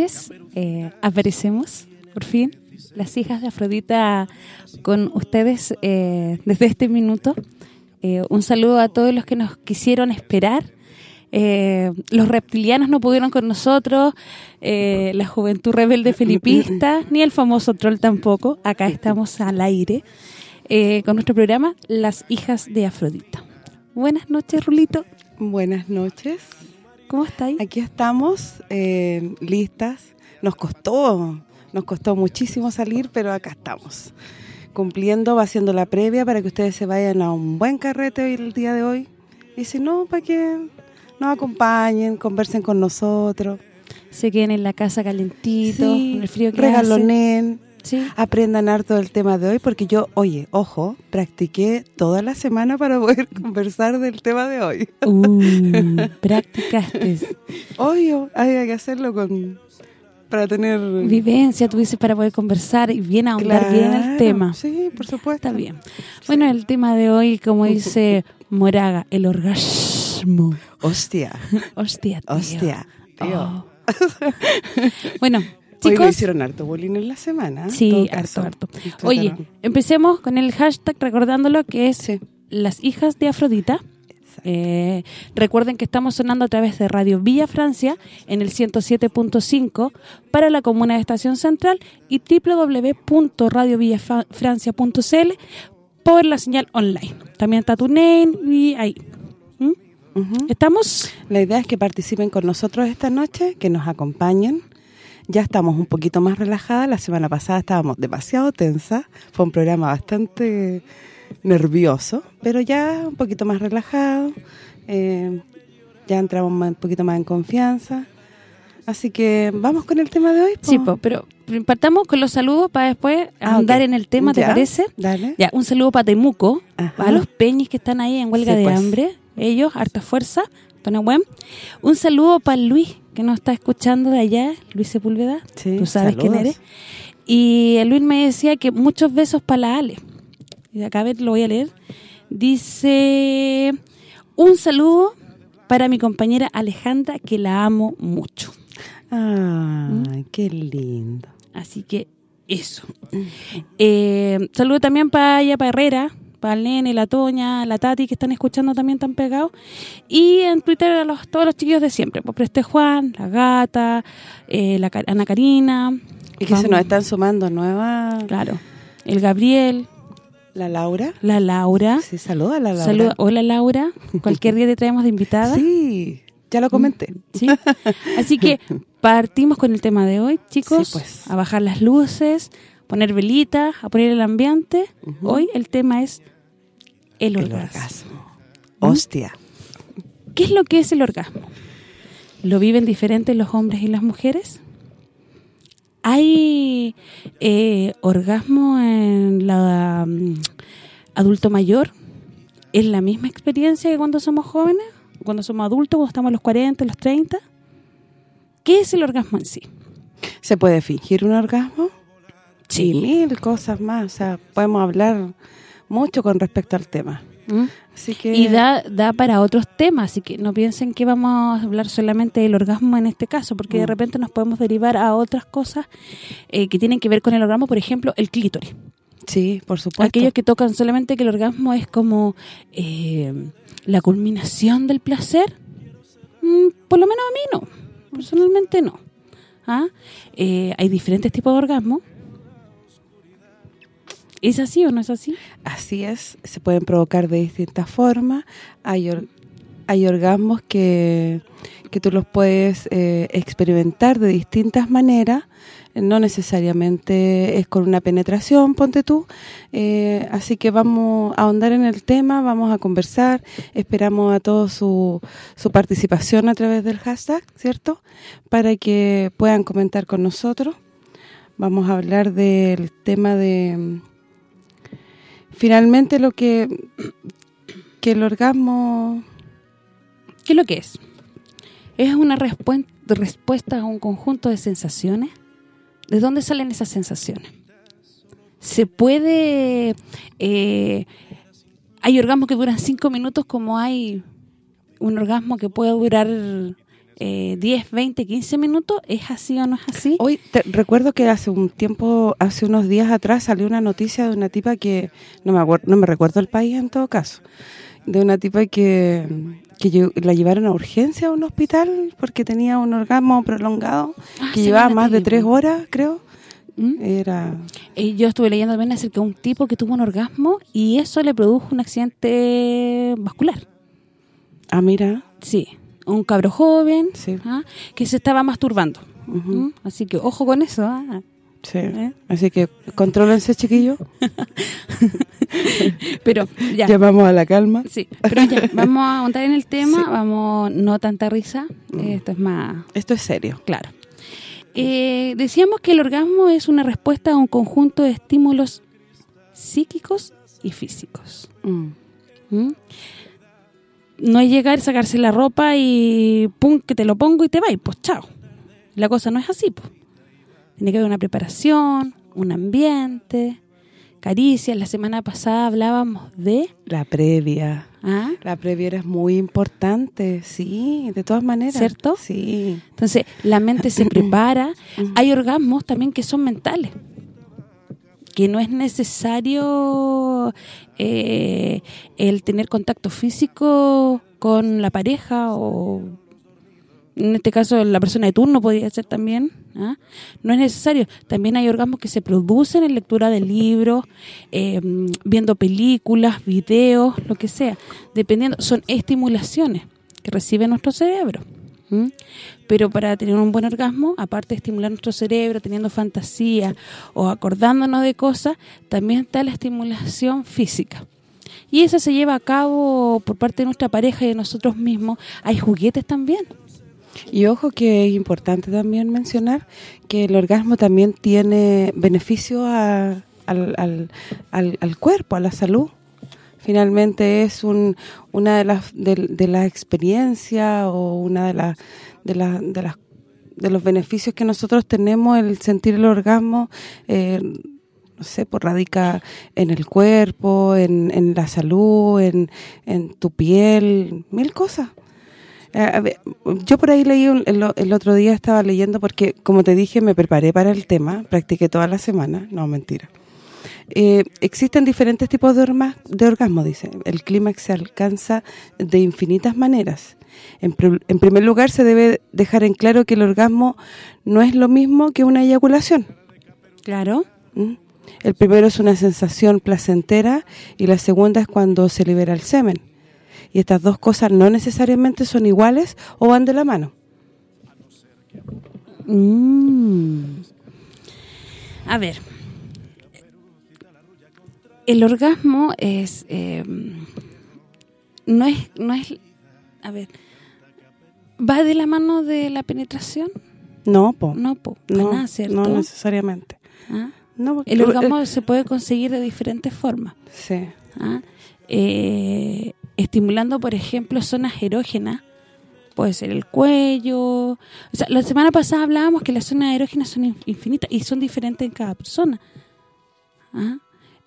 Noches. Eh, aparecemos, por fin, las hijas de Afrodita con ustedes eh, desde este minuto. Eh, un saludo a todos los que nos quisieron esperar. los reptilianos no pudieron con nosotros, la juventud rebelde felipista, ni el famoso troll tampoco. Acá estamos al aire con nuestro programa Las hijas de Afrodita. Buenas noches, Rulito. Buenas noches. ¿Cómo estáis? Aquí estamos, eh, listas. Nos costó, nos costó muchísimo salir, pero acá estamos. Cumpliendo, va haciendo la previa para que ustedes se vayan a un buen carrete el día de hoy. Y si no, para que nos acompañen, conversen con nosotros. Se queden en la casa calentito, con el frío que regalonen, aprendan harto del tema de hoy, porque yo, oye, ojo, practiqué toda la semana para poder conversar del tema de hoy. Uh, practicaste. Obvio, hay que hacerlo con para tener... Vivencia, dices, para poder conversar y bien ahondar bien el tema. Sí, por supuesto. Está bien. Bueno, el tema de hoy, como dice Moraga, el orgasmo. Hostia. Hostia, tío. Hostia, tío. Oh. bueno, Chicos, Hoy hicieron harto bullying en la semana. Sí, harto, harto. Oye, empecemos con el hashtag recordándolo que es las hijas de Afrodita. Eh, recuerden que estamos sonando a través de Radio Villa Francia en el 107.5 para la comuna de Estación Central y www.radiovillafrancia.cl por la señal online. También está TuneIn y ahí. ¿Mm? ¿Estamos? La idea es que participen con nosotros esta noche, que nos acompañen ya estamos un poquito más relajadas. La semana pasada estábamos demasiado tensa. Fue un programa bastante nervioso, pero ya un poquito más relajado. Eh, ya entramos un poquito más en confianza. Así que vamos con el tema de hoy. Sí, pero partamos con los saludos para después ah, andar en el tema, ¿te parece? Dale. Ya, un saludo para Temuco, para los peñis que están ahí en huelga de pues. hambre. Ellos, harta fuerza, Un saludo para Luis, que nos está escuchando de allá, Luis Sepúlveda, tú sabes quién eres. Y Luis me decía que muchos besos para la Ale. Y acá a ver, lo voy a leer. Dice, un saludo para mi compañera Alejandra, que la amo mucho. Ay, qué lindo. Así que eso. Eh, saludo también para ella, para Herrera, para el nene, la Toña, la Tati, que están escuchando también tan pegados. Y en Twitter a los, todos los chiquillos de siempre. Pues Preste Juan, la Gata, eh, la Ana Karina. Y que se nos están sumando nuevas... Claro. El Gabriel. La Laura. La Laura. Sí, saluda a la Laura. Hola, Laura. Cualquier día te traemos de invitada. Sí, ya lo comenté. Sí. Así que partimos con el tema de hoy, chicos. Pues. A bajar las luces, poner velitas, a poner el ambiente. Hoy el tema es el orgasmo. ¿Mm? Hostia. ¿Qué es lo que es el orgasmo? ¿Lo viven diferentes los hombres y las mujeres? ¿Hay eh, orgasmo en la mm, adulto mayor? ¿Es la misma experiencia que cuando somos jóvenes? ¿Cuando somos adultos, cuando estamos a los 40, los 30? ¿Qué es el orgasmo en sí? ¿Se puede fingir un orgasmo? Sí. mil cosas más. O sea, podemos hablar mucho con respecto al tema. ¿Mm? Así que... Y da, da para otros temas, así que no piensen que vamos a hablar solamente del orgasmo en este caso, porque de repente nos podemos derivar a otras cosas eh, que tienen que ver con el orgasmo, por ejemplo, el clítoris. Sí, por supuesto. Aquellos que tocan solamente que el orgasmo es como eh, la culminación del placer, mm, por lo menos a mí no, personalmente no. ¿Ah? Eh, hay diferentes tipos de orgasmo. ¿Es así o no es así? Así es, se pueden provocar de distintas formas. Hay, or- hay orgasmos que, que tú los puedes eh, experimentar de distintas maneras. No necesariamente es con una penetración, ponte tú. Eh, así que vamos a ahondar en el tema, vamos a conversar. Esperamos a todos su, su participación a través del hashtag, ¿cierto? Para que puedan comentar con nosotros. Vamos a hablar del tema de finalmente lo que que el orgasmo ¿Qué es lo que es? Es una respuesta a un conjunto de sensaciones. ¿De dónde salen esas sensaciones? Se puede... eh, hay orgasmos que duran 5 minutos como hay un orgasmo que puede durar eh, 10, 20, 15 minutos. ¿Es así o no es así? hoy te- recuerdo que hace un tiempo hace unos días atrás salió una noticia de una tipa que no me acuerdo, no me recuerdo el país en todo caso de una tipa que que la llevaron a urgencia a un hospital porque tenía un orgasmo prolongado Ah, que llevaba más de tres horas creo ¿Mm? era Eh, yo estuve leyendo también acerca de un tipo que tuvo un orgasmo y eso le produjo un accidente vascular. ah mira Sí, un cabro joven Sí. ¿ah? que se estaba masturbando. ¿Mm? Así que ojo con eso. ¿ah? sí. ¿Eh? así que contrólense chiquillos Pero ya, a la calma sí, pero ya, vamos a montar en el tema, vamos, no tanta risa, esto es más esto es serio claro. Eh, decíamos que el orgasmo es una respuesta a un conjunto de estímulos psíquicos y físicos. Mm. ¿Mm? No es llegar, sacarse la ropa y pum, que te lo pongo y te va y pues chao. La cosa no es así, pues. Tiene que haber una preparación, un ambiente, caricias. La semana pasada hablábamos de... La previa. ¿ah? La previa es muy importante, sí, de todas maneras. ¿Cierto? Sí. Entonces, la mente se prepara. Hay orgasmos también que son mentales. Que no es necesario eh, el tener contacto físico con la pareja o en este caso la persona de turno podría ser también ¿ah? no es necesario también hay orgasmos que se producen en lectura de libros eh, viendo películas, videos lo que sea, dependiendo son estimulaciones que recibe nuestro cerebro ¿m? pero para tener un buen orgasmo aparte de estimular nuestro cerebro teniendo fantasía o acordándonos de cosas también está la estimulación física y esa se lleva a cabo por parte de nuestra pareja y de nosotros mismos. Hay juguetes también. Y ojo que es importante también mencionar que el orgasmo también tiene beneficio al, al, al, al cuerpo, a la salud. Finalmente es un una de las de, de experiencias o una de las de de de los beneficios que nosotros tenemos el sentir el orgasmo eh, no sé, pues radica en el cuerpo, en, la salud, en, tu piel, mil cosas. Eh, yo por ahí leí un- el otro día estaba leyendo porque como te dije me preparé para el tema, practiqué toda la semana, no mentira. Eh, existen diferentes tipos de, orma- de orgasmo, dice. El clímax se alcanza de infinitas maneras. En, pr- en primer lugar se debe dejar en claro que el orgasmo no es lo mismo que una eyaculación. Claro. ¿Mm? El primero es una sensación placentera y la segunda es cuando se libera el semen. Y estas dos cosas no necesariamente son iguales o van de la mano. Mm. A ver. El orgasmo es eh, no es no es a ver, va de la mano de la penetración? No, po. No, po, no, nada, no necesariamente. ¿Ah? No, porque- El orgasmo se puede conseguir de diferentes formas. Sí. ¿ah? Eh, estimulando, por ejemplo, zonas erógenas, puede ser el cuello. O sea, la semana pasada hablábamos que las zonas erógenas son in- infinitas y son diferentes en cada persona. ¿ah?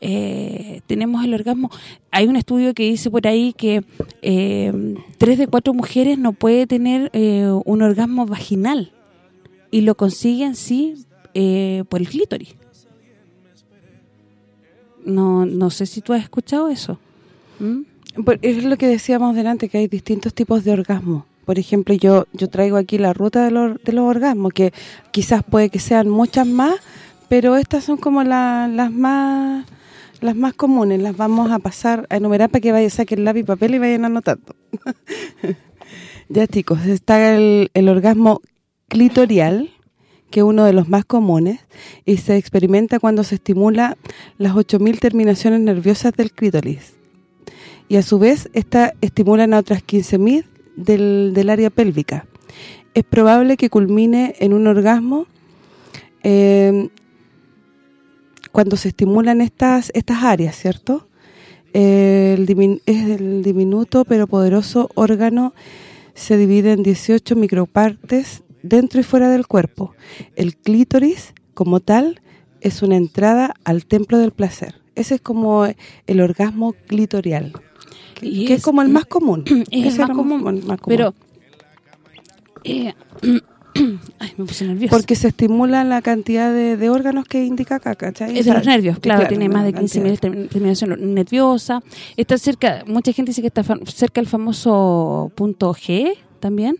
Eh, tenemos el orgasmo. Hay un estudio que dice por ahí que eh, tres de cuatro mujeres no puede tener eh, un orgasmo vaginal y lo consiguen sí por el clítoris. No, no sé si tú has escuchado eso. ¿Mm? Es lo que decíamos delante, que hay distintos tipos de orgasmo. Por ejemplo, yo yo traigo aquí la ruta de los, de los orgasmos, que quizás puede que sean muchas más, pero estas son como las más las más comunes, las vamos a pasar a enumerar para que vayan, saquen lápiz papel y vayan anotando. ya chicos, está el, el orgasmo clitorial, que es uno de los más comunes, y se experimenta cuando se estimula las 8.000 terminaciones nerviosas del clítoris. Y a su vez, esta estimulan a otras 15.000 del, del área pélvica. Es probable que culmine en un orgasmo eh, cuando se estimulan estas estas áreas, ¿cierto? El es el diminuto pero poderoso órgano se divide en 18 micropartes dentro y fuera del cuerpo. El clítoris, como tal, es una entrada al templo del placer. Ese es como el orgasmo clitorial, que, es, como el más común. Es el más común, pero... Eh, Ay, me puse nerviosa. Porque se estimula la cantidad de, órganos que indica acá, ¿cachai? Es de los nervios, claro, tiene más de 15.000 terminación nerviosa. Está cerca, mucha gente dice que está cerca del famoso punto G también.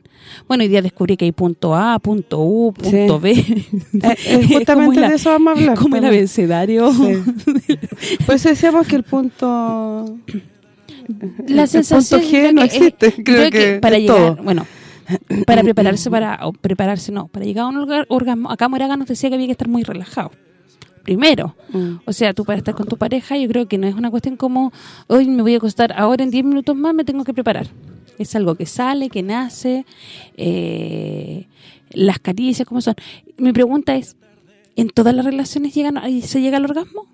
Bueno, hoy día descubrí que hay punto A, punto U, punto B. Eh, eh, justamente de eso vamos a hablar. como el abecedario. pues decíamos que el punto... La sensación punto G no existe, creo, que, para llegar, bueno, para prepararse para o prepararse no, para llegar a un orgasmo, acá Moraga nos decía que había que estar muy relajado. Primero, mm. o sea, tú para estar con tu pareja, yo creo que no es una cuestión como hoy me voy a acostar, ahora en 10 minutos más me tengo que preparar. Es algo que sale, que nace, eh, las caricias como son. Mi pregunta es, ¿en todas las relaciones llegan se llega al orgasmo?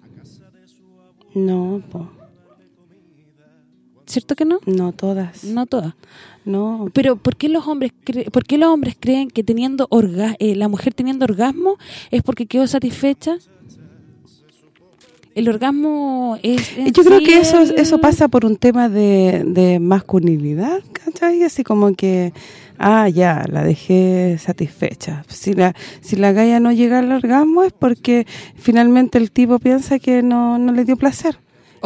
No, po. ¿Cierto que no? No todas. No todas. No. Pero ¿por qué los hombres por qué los hombres creen que teniendo orga eh, la mujer teniendo orgasmo es porque quedó satisfecha? El orgasmo es Yo creo que eso eso pasa por un tema de, de masculinidad, ¿cachai? Así como que ah, ya, la dejé satisfecha. Si la si la galla no llega al orgasmo es porque finalmente el tipo piensa que no, no le dio placer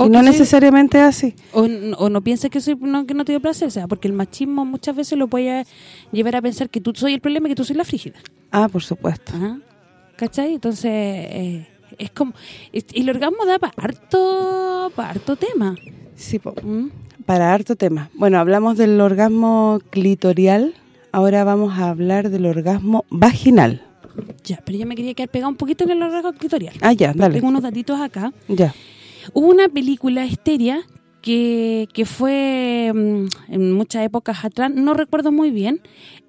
y no necesariamente así. O, no piensa que soy no, que no te dio placer, o sea, porque el machismo muchas veces lo puede llevar a pensar que tú soy el problema y que tú soy la frígida. Ah, por supuesto. ¿Cachai? Entonces, eh, es como... Y el orgasmo da para harto, para harto tema. Sí, ¿Mm? para harto tema. Bueno, hablamos del orgasmo clitorial, ahora vamos a hablar del orgasmo vaginal. Ya, pero yo me quería quedar pegado un poquito en el orgasmo clitorial. Ah, ya, dale. Tengo unos datitos acá. Ya. Hubo una película, Histeria, que, que fue mm, en muchas épocas atrás, no recuerdo muy bien,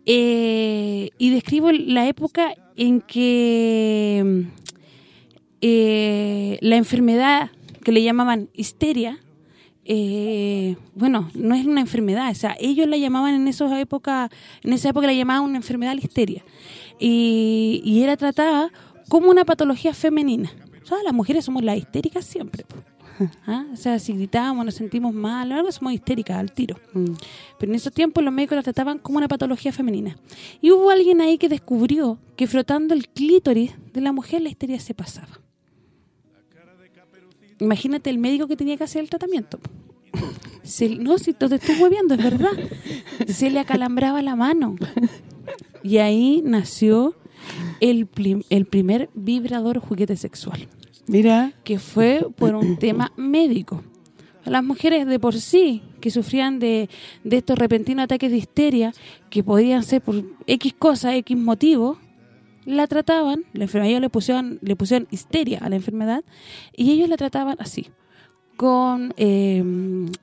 eh, y describo la época en que mm, eh, la enfermedad que le llamaban histeria, eh, bueno, no es una enfermedad, o sea, ellos la llamaban en esa época, en esa época la llamaban una enfermedad la histeria, y, era tratada como una patología femenina. O las mujeres somos las histéricas siempre. ¿Ah? O sea, si gritamos, nos sentimos mal, algo somos histéricas al tiro. Mm. Pero en esos tiempos los médicos la trataban como una patología femenina. Y hubo alguien ahí que descubrió que frotando el clítoris de la mujer la histeria se pasaba. Imagínate el médico que tenía que hacer el tratamiento. no, si te estoy hueviando, es verdad. Se le acalambraba la mano. Y ahí nació el, el primer vibrador juguete sexual. Mira. Que fue por un tema médico. Las mujeres de por sí que sufrían de, de estos repentinos ataques de histeria, que podían ser por X cosas, X motivos, la trataban, la enfermedad le pusieron, le pusieron histeria a la enfermedad, y ellos la trataban así, con eh,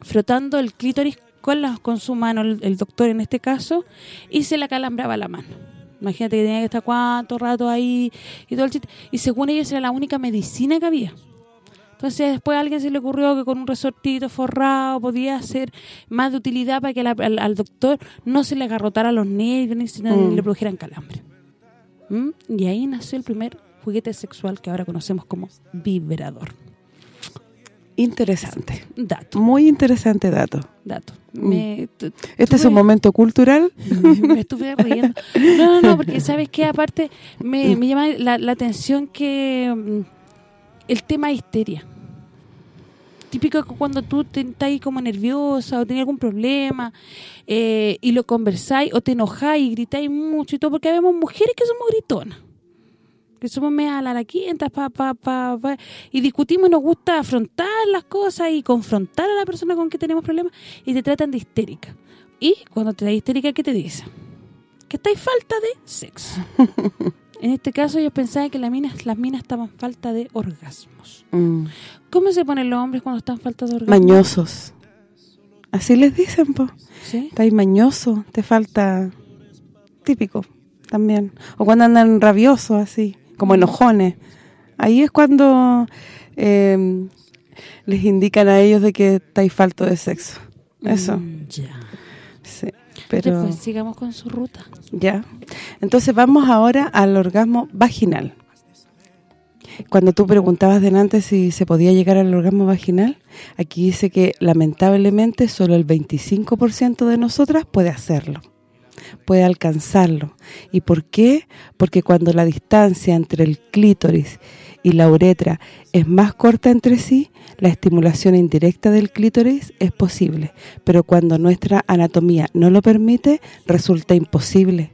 frotando el clítoris con, la, con su mano, el, doctor en este caso, y se la calambraba la mano Imagínate que tenía que estar cuánto rato ahí y todo el chiste. Y según ellos era la única medicina que había. Entonces después a alguien se le ocurrió que con un resortito forrado podía ser más de utilidad para que al, doctor no se le agarrotara los nervios ni, mm. le produjeran calambre. ¿Mm? Y ahí nació el primer juguete sexual que ahora conocemos como vibrador. Interesante. Dato, Muy interesante dato. dato. Mm. Me, tu- Este es un momento cultural. me estuve riendo. No, no, no, porque ¿sabes qué? Aparte, me, me llama la, la atención que mm, el tema de histeria. Típico que cuando tú te, estás ahí como nerviosa o tenés algún problema eh, y lo conversáis o te enojáis y gritáis mucho y todo, porque vemos mujeres que somos gritonas. Que somos media laraquientas, pa, pa, pa, pa, y discutimos y nos gusta afrontar las cosas y confrontar a la persona con que tenemos problemas y te tratan de histérica. Y cuando te da histérica, ¿qué te dicen? Que estáis falta de sexo. en este caso yo pensaba que las minas, las minas estaban falta de orgasmos. Mm. ¿Cómo se ponen los hombres cuando están falta de orgasmos? Mañosos. Así les dicen, po. ¿Sí? Estáis mañoso, te falta... Típico, también. O cuando andan rabiosos, así, como enojones. Ahí es cuando eh, les indican a ellos de que estáis falto de sexo. Eso, Mm, ya. sí. Pero... Pues sigamos con su ruta. ya. Entonces vamos ahora al orgasmo vaginal. Cuando tú preguntabas delante si se podía llegar al orgasmo vaginal, aquí dice que lamentablemente solo el 25% de nosotras puede hacerlo, puede alcanzarlo. ¿Y por qué? Porque cuando la distancia entre el clítoris y la uretra es más corta entre sí, la estimulación indirecta del clítoris es posible, pero cuando nuestra anatomía no lo permite, resulta imposible.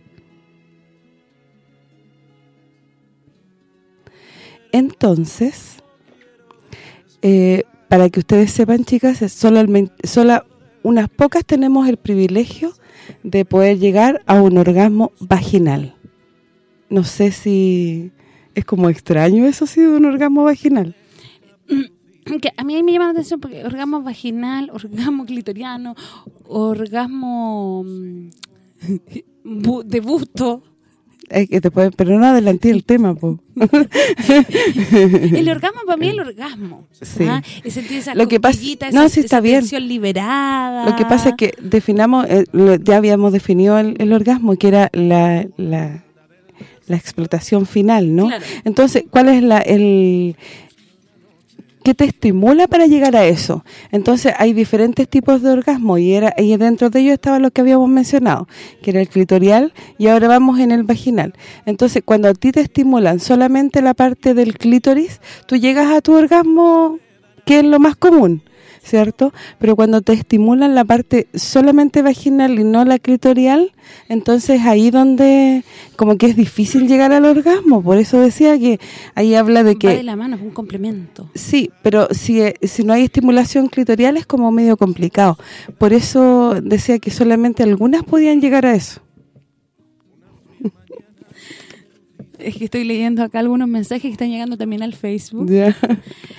Entonces, eh, para que ustedes sepan, chicas, solamente, sola, unas pocas tenemos el privilegio de poder llegar a un orgasmo vaginal. No sé si es como extraño eso sí de un orgasmo vaginal. Que a mí me llama la atención porque orgasmo vaginal, orgasmo clitoriano, orgasmo mm, de busto. Que pueden- pero no adelanté el tema, po. El orgasmo para mí es el orgasmo. Sí. ¿ah? Es sentir esa Lo que pasa- no, esa- sí está bien. liberada. Lo que pasa es que definamos, eh, lo- ya habíamos definido el, el orgasmo, que era la, la, la explotación final, ¿no? Claro. Entonces, ¿cuál es la el qué te estimula para llegar a eso? Entonces, hay diferentes tipos de orgasmo y era y dentro de ellos estaba lo que habíamos mencionado, que era el clitorial y ahora vamos en el vaginal. Entonces, cuando a ti te estimulan solamente la parte del clítoris, tú llegas a tu orgasmo que es lo más común, ¿cierto? Pero cuando te estimulan la parte solamente vaginal y no la clitorial, entonces ahí donde como que es difícil llegar al orgasmo, por eso decía que ahí habla de Va que de la mano, es un complemento. Sí, pero si, eh, si no hay estimulación clitorial es como medio complicado. Por eso decía que solamente algunas podían llegar a eso. Es que estoy leyendo acá algunos mensajes que están llegando también al Facebook. Ya.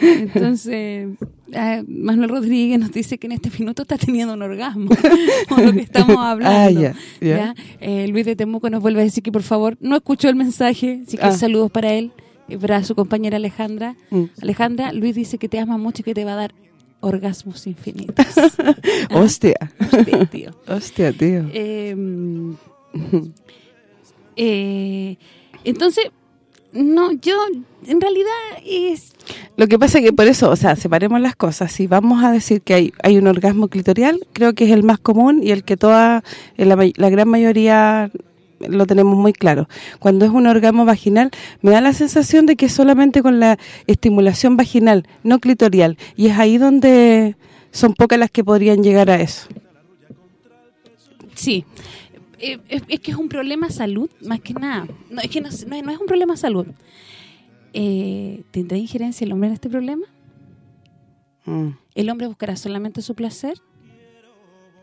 Entonces, ah, Manuel Rodríguez nos dice que en este minuto está teniendo un orgasmo con lo que estamos hablando. Ah, ya. Eh, Luis de Temuco nos vuelve a decir que por favor no escuchó el mensaje, así que Ah. saludos para él y para su compañera Alejandra. Mm. Alejandra, Luis dice que te ama mucho y que te va a dar orgasmos infinitos. Hostia. Hostia, tío. Hostia, tío. Eh, eh, entonces, no, yo en realidad es Lo que pasa es que por eso, o sea, separemos las cosas. Si vamos a decir que hay hay un orgasmo clitorial, creo que es el más común y el que toda la, la gran mayoría lo tenemos muy claro. Cuando es un orgasmo vaginal, me da la sensación de que es solamente con la estimulación vaginal, no clitorial. Y es ahí donde son pocas las que podrían llegar a eso. Sí. Eh, es, es que es un problema de salud, más que nada. No, es que no, no no es un problema de salud. Eh, ¿Tendrá injerencia el hombre en este problema? Mm. ¿El hombre buscará solamente su placer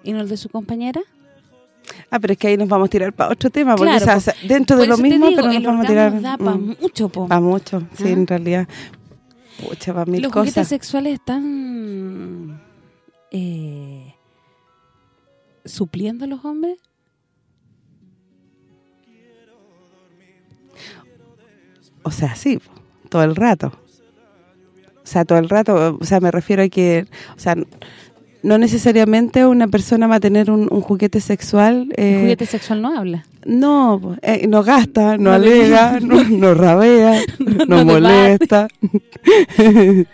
y no el de su compañera? Ah, pero es que ahí nos vamos a tirar para otro tema, porque Claro, o sea, pues, dentro de lo mismo, digo, pero nos vamos a tirar da para mm, mucho, po. pa' mucho, sí, ¿Ah? en realidad. Pucha, para mil Los juguetes cosas. sexuales están eh, supliendo a los hombres. O sea, sí, todo el rato. O sea, todo el rato, o sea, me refiero a que, o sea, no necesariamente una persona va a tener un, un juguete sexual. El eh, juguete sexual no habla. No, eh, no gasta, no, No alega, no, no rabea, no, no molesta.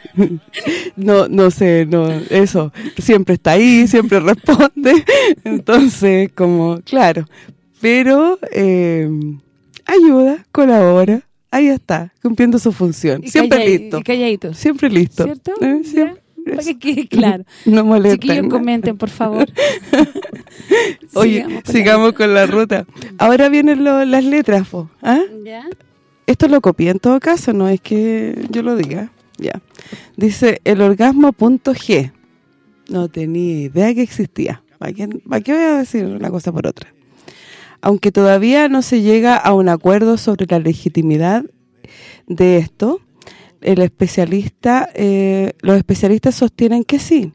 no, no sé, no, eso, siempre está ahí, siempre responde. Entonces, como, claro, pero eh, ayuda, colabora, ahí está, cumpliendo su función. Y siempre listo, y calladito. siempre listo. ¿Cierto? Eh, siempre, Para que quede claro. No molesta. Chiquillos, comenten, por favor. Oye, Sigamos con sigamos la- con la ruta. Ahora vienen lo- las letras, po, ¿ah? ¿Ya? Esto lo copié en todo caso, no es que yo lo diga. Ya. Dice el orgasmo punto G. No tenía idea que existía. ¿Para qué, para qué voy a decir una cosa por otra? Aunque todavía no se llega a un acuerdo sobre la legitimidad de esto, eh, los especialistas sostienen que sí,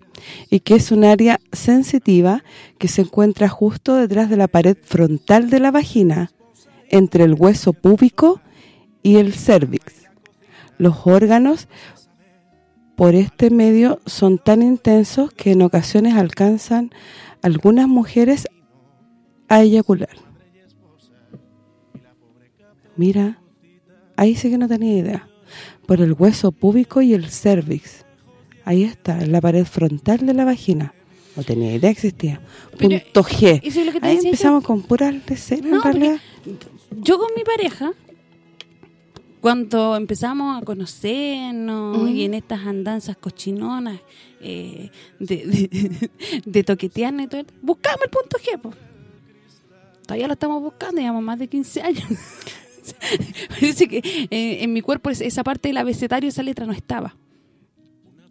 y que es un área sensitiva que se encuentra justo detrás de la pared frontal de la vagina, entre el hueso púbico y el cervix. Los órganos por este medio son tan intensos que en ocasiones alcanzan algunas mujeres a eyacular. Mira, ahí sí que no tenía idea. Por el hueso púbico y el cervix. Ahí está, en la pared frontal de la vagina. No tenía idea que existía. Pero, Punto G. eso es lo que te Ahí decía yo. empezamos con puras leceras, No, en realidad. yo con mi pareja, cuando empezamos a conocernos y en estas andanzas cochinonas eh, de, de, de toquetearnos y todo, buscamos el punto G, po. Todavía lo estamos buscando, llevamos más de 15 años. Que eh, en mi cuerpo es- esa parte del abecedario, esa letra no estaba.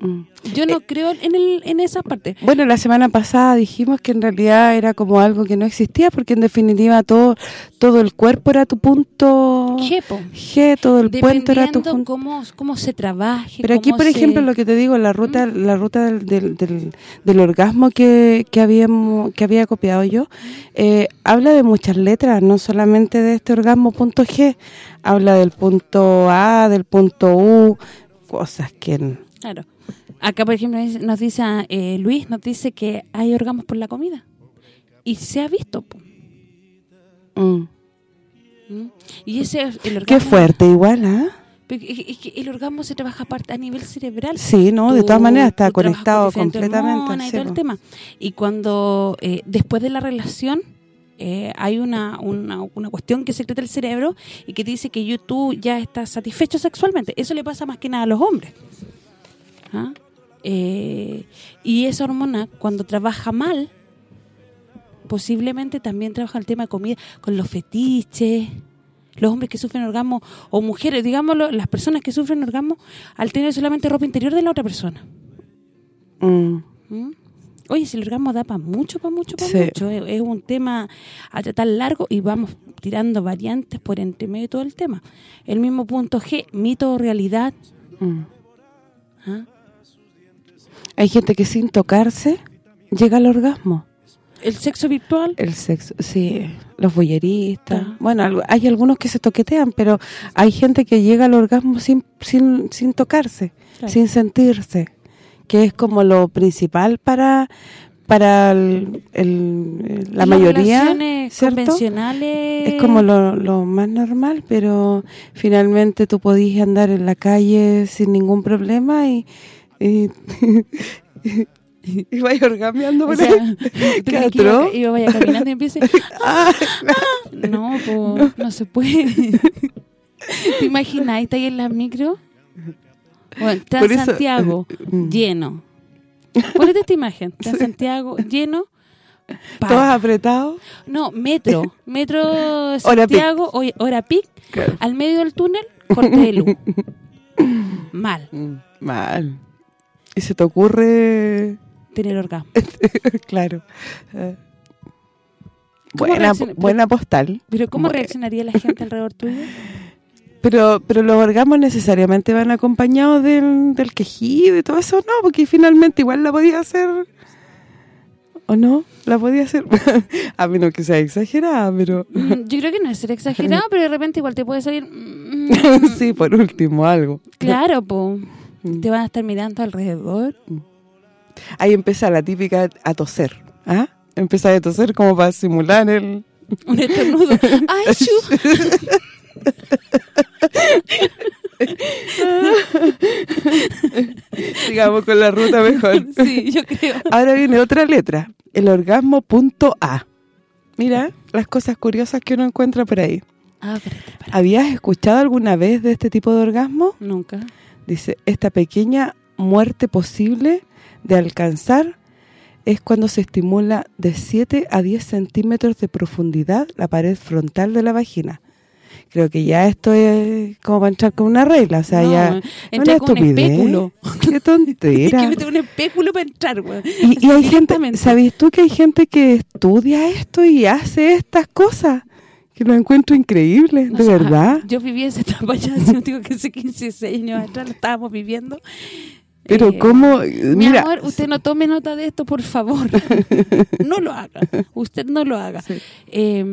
Mm. Yo no creo en el en esa parte. Bueno, la semana pasada dijimos que en realidad era como algo que no existía porque en definitiva todo todo el cuerpo era tu punto G, todo el puente era tu punto. cómo, cómo se trabaje. Pero aquí, por se- ejemplo, lo que te digo, la ruta la ruta del, del, del, del orgasmo que, que habíamos que había copiado yo, eh, habla de muchas letras, no solamente de este orgasmo punto G, habla del punto A, del punto U, cosas que... Claro. Acá, por ejemplo, nos dice eh, Luis, nos dice que hay orgasmos por la comida. Y se ha visto. mm. ¿Mm? Y ese es el orgasmo. Qué fuerte igual, ¿ah? Es que- el orgasmo se trabaja aparte a nivel cerebral. Sí, no, de todas maneras está conectado con completamente. y sí, todo el tema. Y cuando, eh, después de la relación, eh, hay una, una, una cuestión que secreta el cerebro y que te dice que yo, tú ya estás satisfecho sexualmente. Eso le pasa más que nada a los hombres. ¿Ah? Eh, y esa hormona, cuando trabaja mal, posiblemente también trabaja el tema de comida, con los fetiches, los hombres que sufren orgasmo, o mujeres, digámoslo, las personas que sufren orgasmo, al tener solamente ropa interior de la otra persona. Mm. ¿Mm? Oye, si el orgasmo da para mucho, para mucho, para Sí. mucho. Es, es un tema a tratar largo y vamos tirando variantes por entre medio de todo el tema. El mismo punto G, mito o realidad. Mm. ¿ah? Hay gente que sin tocarse llega al orgasmo. El sexo virtual. El sexo, sí, los boyeristas. Ah. Bueno, hay algunos que se toquetean, pero hay gente que llega al orgasmo sin sin, sin tocarse, Claro. sin sentirse, que es como lo principal para para el- el- la Las mayoría, ¿cierto? convencionales. Es como lo, lo más normal, pero finalmente tú podías andar en la calle sin ningún problema y y, y vas orgasmeando O por sea, Qué iba vaya caminando y empiece... Ah, No, no. se puede. ¿Te imaginas? Está ahí en la micro. Bueno, está Por eso- Santiago Mm. lleno. Ponete esta imagen. Está Santiago lleno. pa. todos apretados. No, metro. Metro Santiago, hora, hora pic. Claro. Al medio del túnel, corte de luz. Mal Mm, Mal. Y se te ocurre, tener orgasmo. claro. eh, ¿Cómo Buena, postal. Pero ¿cómo Bueno. reaccionaría la gente alrededor tuyo? Pero pero los orgasmos necesariamente van acompañados del, del quejido y todo eso, no, porque finalmente igual la podía hacer. ¿O no? La podía hacer. A menos que sea exagerada, pero... Mm, Yo creo que no es ser exagerado, pero de repente igual te puede salir... mm, sí, por último, algo. Claro, po. Te van a estar mirando alrededor. Ahí empieza la típica a toser. ¿Ah? Empieza a toser como para simular el... Un estornudo. ¡Ay! Sigamos con la ruta mejor. Sí, yo creo. Ahora viene otra letra, el orgasmo punto A. Mira, las cosas curiosas que uno encuentra por ahí. Ah, espérate. ¿Habías escuchado alguna vez de este tipo de orgasmo? Nunca. Dice, esta pequeña muerte posible de alcanzar es cuando se estimula de 7 a 10 centímetros de profundidad la pared frontal de la vagina. Creo que ya esto es como para entrar con una regla, o sea, No, ya... entré una con un espéculo. Qué tontera. que meter un espéculo para entrar, güey. Y, y hay gente. ¿sabes tú que hay gente que estudia esto y hace estas cosas? Que lo encuentro increíble, O de sea, verdad. Yo viví esa etapa ya, digo que hace 15, 16 años atrás lo estábamos viviendo. Pero Eh, cómo, Mi mira, amor, usted no tome nota de esto, por favor. no lo haga. Usted no lo haga. Sí. Eh,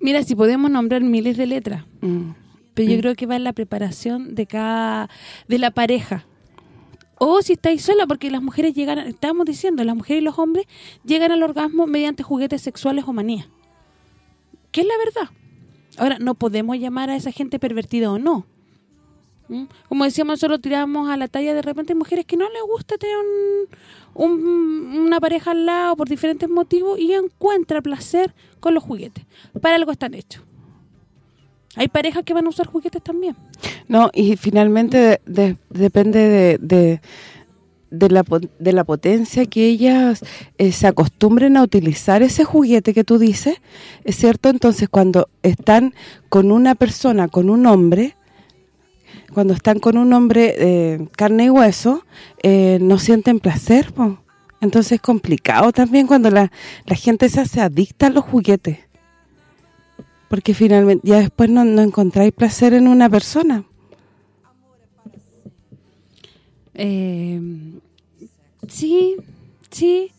mira, si podemos nombrar miles de letras, Mm, pero yo creo que va en la preparación de cada de la pareja. O si estáis sola, porque las mujeres llegan, estábamos diciendo, las mujeres y los hombres llegan al orgasmo mediante juguetes sexuales o manías. ¿Qué es la verdad? Ahora, no podemos llamar a esa gente pervertida o no. ¿Mm? Como decíamos, solo tiramos a la talla de repente mujeres que no les gusta tener un, un- una pareja al lado por diferentes motivos y encuentra placer con los juguetes. Para algo están hechos. Hay parejas que van a usar juguetes también. No, y finalmente de- de- depende de, de, de la, de la potencia que ellas eh, se acostumbren a utilizar ese juguete que tú dices, ¿es cierto? Entonces, cuando están con una persona, con un hombre, cuando están con un hombre eh, carne y hueso, eh, no sienten placer. Entonces es complicado también cuando la, la gente se hace adicta a los juguetes. Porque finalmente ya después no, no encontráis placer en una persona. Eh, sí, sí,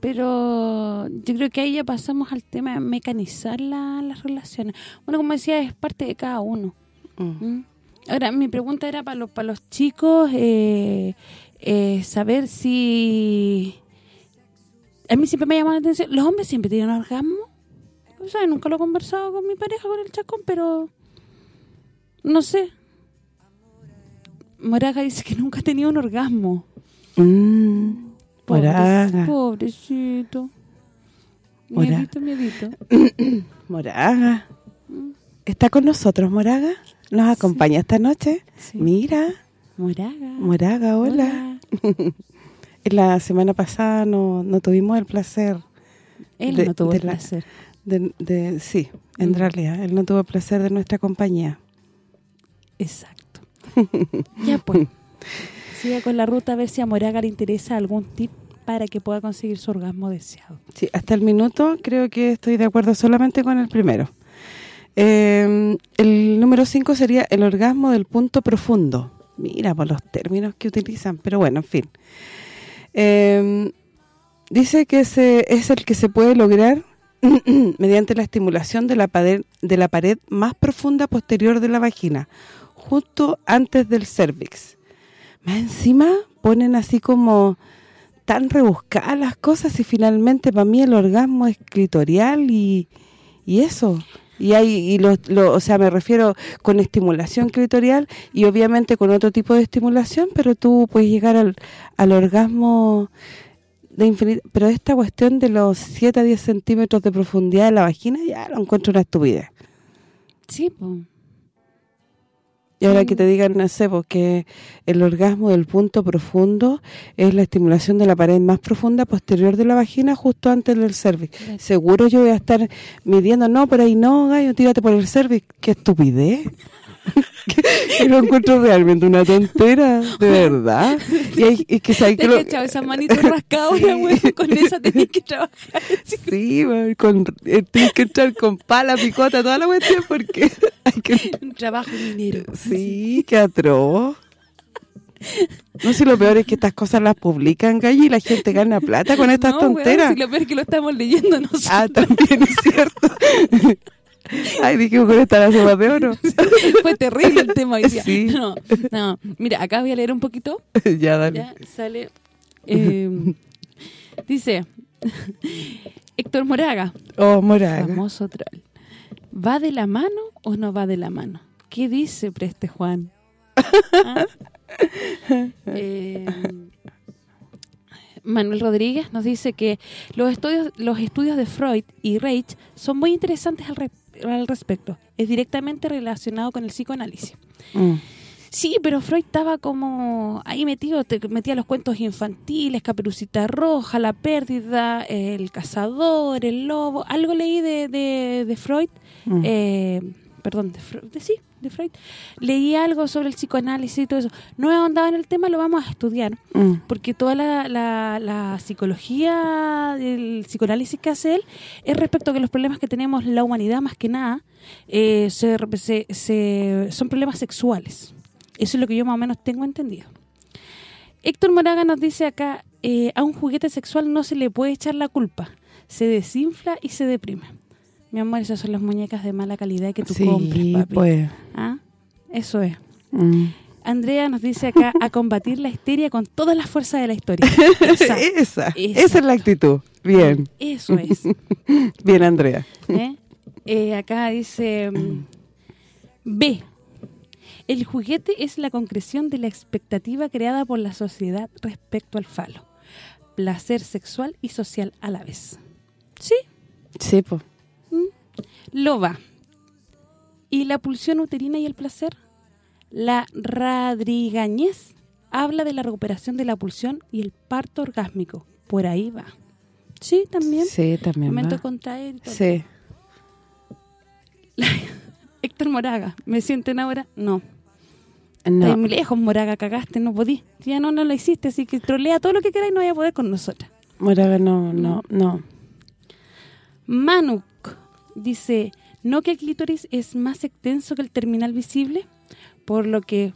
pero yo creo que ahí ya pasamos al tema de mecanizar la- las relaciones. Bueno, como decía, es parte de cada uno. ¿Mm? Ahora, mi pregunta era para los para los chicos, eh, eh, saber si... A mí siempre me llama la atención, ¿los hombres siempre tienen orgasmo? O sea, nunca lo he conversado con mi pareja, con el chacón, pero... No sé. Moraga dice que nunca ha tenido un orgasmo. Mm, Moraga, Pobrecito. Miedito, miedito. Moraga. ¿Está con nosotros, Moraga? ¿Nos acompaña esta noche? Sí. Mira, Moraga. Moraga, hola. La semana pasada no, no tuvimos el placer Él De- no tuvo de el la- placer. de, de sí, en Mm. realidad, él no tuvo el placer de nuestra compañía. Exacto. ya pues. Siga con la ruta a ver si a Moraga le interesa algún tip para que pueda conseguir su orgasmo deseado. Sí, hasta el minuto creo que estoy de acuerdo solamente con el primero. Eh, el número 5 sería el orgasmo del punto profundo. Mira, por los términos que utilizan, pero bueno, en fin. Eh, dice que se, es el que se puede lograr mediante la estimulación de la pared, de la pared más profunda posterior de la vagina, justo antes del cervix. Más encima ponen así como tan rebuscadas las cosas y finalmente para mí el orgasmo es clitorial y, y eso. Y hay y lo, o sea, me refiero con estimulación clitorial y obviamente con otro tipo de estimulación, pero tú puedes llegar al, al orgasmo de infinito. Pero esta cuestión de los 7 a 10 centímetros de profundidad de la vagina ya lo encuentro una estupidez. Sí, pues. Y ahora que te digan, no sé, porque el orgasmo del punto profundo es la estimulación de la pared más profunda posterior de la vagina justo antes del cervix. Seguro yo voy a estar midiendo, no, por ahí no, gallo, tírate por el cervix. ¡Qué estupidez! que lo encuentro realmente una tontera, de verdad. Y hay, y que sabes que lo- echado esa manito rascada, Sí. con esa tenés que trabajar. Sí, con, eh, tienes que entrar con pala, picota, toda la cuestión porque hay que Un trabajo minero. Sí, qué atroz. No sé, lo peor es que estas cosas las publican, gallo, y la gente gana plata con estas no, weón, tonteras. si lo peor es que lo estamos leyendo nosotros. Ah, también es cierto. Ay, dijimos con esta la sopa de oro. Fue terrible el tema hoy día. Sí. No, no. Mira, acá voy a leer un poquito. ya, dale. Ya sale. eh, dice Héctor Moraga, Oh, Moraga. famoso troll. ¿Va de la mano o no va de la mano? ¿Qué dice Preste Juan? ¿Ah? Eh, Manuel Rodríguez nos dice que los estudios los estudios de Freud y Reich son muy interesantes al, re- al respecto. Es directamente relacionado con el psicoanálisis. Mm. Sí, pero Freud estaba como ahí metido, te metía los cuentos infantiles, Caperucita Roja, La Pérdida, El Cazador, El Lobo, algo leí de, de, de Freud, Mm. eh, perdón, de, Freud, de- sí, de Freud, leí algo sobre el psicoanálisis y todo eso. No he ahondado en el tema, lo vamos a estudiar, Mm. porque toda la, la, la psicología, el psicoanálisis que hace él, es respecto a que los problemas que tenemos la humanidad, más que nada, eh, se, se- se- son problemas sexuales. Eso es lo que yo más o menos tengo entendido. Héctor Moraga nos dice acá, eh, a un juguete sexual no se le puede echar la culpa. Se desinfla y se deprime. Mi amor, esas son las muñecas de mala calidad que tú Sí, compras, papi. pues. ¿Ah? Eso es. Mm. Andrea nos dice acá, a combatir la histeria con todas las fuerzas de la historia. Esa, esa, esa. esa es la actitud. Bien, Eso es. bien, Andrea. ¿eh? Eh, acá dice mm, B. El juguete es la concreción de la expectativa creada por la sociedad respecto al falo. Placer sexual y social a la vez. ¿Sí? Sí, pues. Lo va. ¿Y la pulsión uterina y el placer? La radrigañez habla de la recuperación de la pulsión y el parto orgásmico. Por ahí va. Sí, también. Sí, también Momento va. contraer y. Sí. Héctor Moraga, ¿me sienten ahora? No. No. Muy lejos, Moraga, cagaste, no podí. Ya no, no lo hiciste, así que trolea todo lo que queráis, no voy a poder con nosotras. Moraga, no, no, no. Manuk dice, ¿no que el clítoris es más extenso que el terminal visible? Por lo que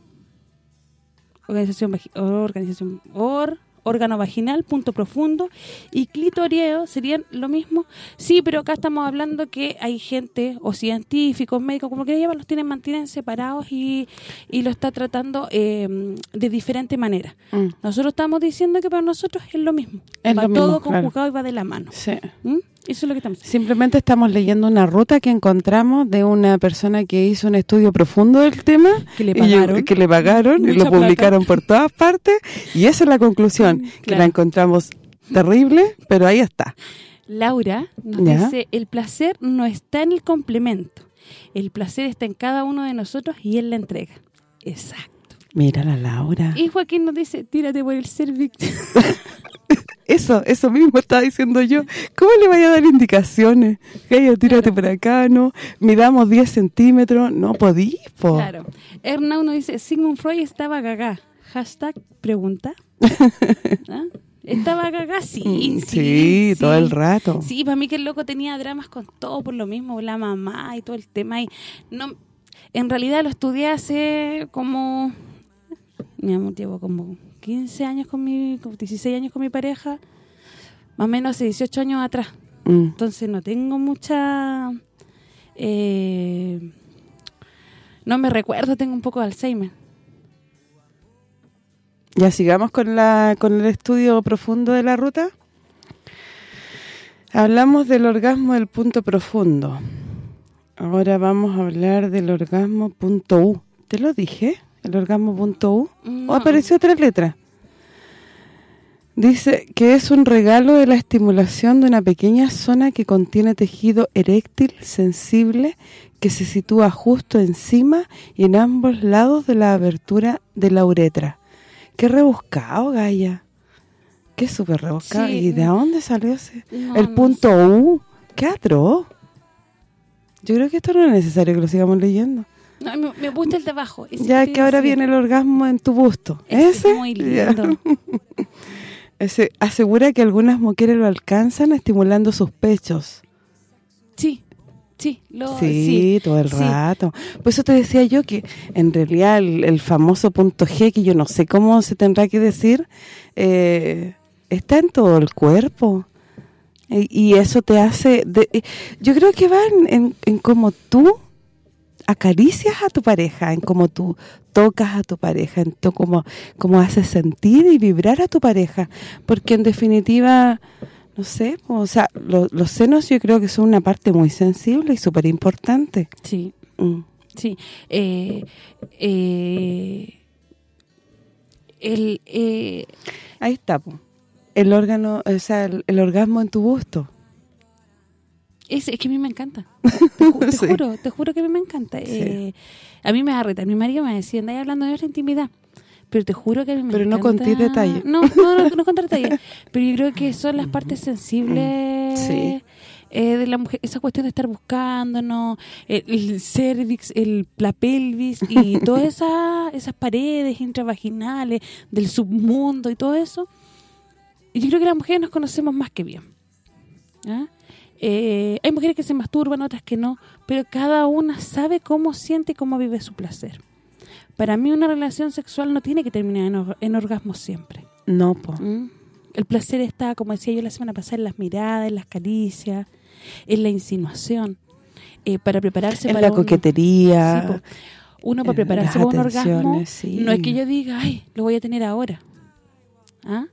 organización organización or, órgano vaginal, punto profundo y clitoreo serían lo mismo. Sí, pero acá estamos hablando que hay gente o científicos, médicos, como que llaman, los tienen mantienen separados y, y lo está tratando eh, de diferente manera. Mm. Nosotros estamos diciendo que para nosotros es lo mismo. Es va lo mismo, todo claro. conjugado y va de la mano. Sí. ¿Mm? Eso es lo que estamos Simplemente estamos leyendo una ruta que encontramos de una persona que hizo un estudio profundo del tema. Que le y pagaron. que le pagaron y lo publicaron por todas partes. Y esa es la conclusión, que Claro. la encontramos terrible, pero ahí está. Laura nos Ya. dice, el placer no está en el complemento. El placer está en cada uno de nosotros y en la entrega. Exacto. Mira la Laura. Y Joaquín nos dice, tírate por el cervix. Eso, eso mismo estaba diciendo yo. ¿Cómo le vaya a dar indicaciones? Gaya, tírate por acá, ¿no? Midamos 10 centímetros. No podís, po. claro. Hernau nos dice, Sigmund Freud estaba gaga. Hashtag pregunta. ¿Ah? ¿Estaba gaga? Sí, Mm, sí, sí, todo sí. el rato. Sí, para mí que el loco tenía dramas con todo por lo mismo, la mamá y todo el tema. y no En realidad lo estudié hace como... Mi amor, llevo como 15 años con mi... como 16 años con mi pareja. Más o menos hace 18 años atrás. Mm. Entonces no tengo mucha... eh, no me recuerdo, tengo un poco de Alzheimer. Ya sigamos con la con el estudio profundo de la ruta. Hablamos del orgasmo del punto profundo. Ahora vamos a hablar del orgasmo punto U. ¿Te lo dije? ¿El orgasmo punto U? No. ¿O apareció otra letra? Dice que es un regalo de la estimulación de una pequeña zona que contiene tejido eréctil sensible que se sitúa justo encima y en ambos lados de la abertura de la uretra. Qué rebuscado, Gaia. Qué súper rebuscado. Sí. ¿Y de dónde salió ese? No, el no punto U. Qué atroz. Yo creo que esto no es necesario que lo sigamos leyendo. No, me, me gusta el de abajo. ese Ya que ahora viene el orgasmo en tu busto. Ese ¿Ese? es muy lindo. Ese asegura que algunas mujeres lo alcanzan estimulando sus pechos. Sí, sí, lo, sí, sí, todo el sí. rato. Por eso te decía yo que en realidad el, el famoso punto G, que yo no sé cómo se tendrá que decir, eh, está en todo el cuerpo. Y, y eso te hace... De, yo creo que va en, en, en cómo tú acaricias a tu pareja, en cómo tú tocas a tu pareja, en cómo, cómo haces sentir y vibrar a tu pareja. Porque en definitiva, no sé, o sea, lo, los senos yo creo que son una parte muy sensible y súper importante. Sí, Mm. sí. Eh, eh, el, eh, Ahí está, po. el órgano, o sea, el, el orgasmo en tu gusto. Es, es que a mí me encanta. Te, ju- te Sí. juro, te juro que a mí me encanta. Eh, a mí me da reta. Mi marido me decía, andáis hablando de nuestra intimidad. Pero te juro que a mí me Pero no encanta... contís detalles. No, no, no, no contar detalles. Pero yo creo que son las partes sensibles Sí. eh, de la mujer. Esa cuestión de estar buscándonos, el, el cervix, el, la pelvis y todas esas, esas paredes intravaginales del submundo y todo eso. Y yo creo que las mujeres nos conocemos más que bien. ¿Ah? Eh, hay mujeres que se masturban, otras que no, pero cada una sabe cómo siente y cómo vive su placer. Para mí una relación sexual no tiene que terminar en, or- en orgasmo siempre. No, po. ¿Mm? El placer está, como decía yo la semana pasada, en las miradas, en las caricias, en la insinuación. Eh, para prepararse En para la coquetería. Sí, po. uno para prepararse para un orgasmo, sí. no es que yo diga, ay, lo voy a tener ahora. ¿Ah?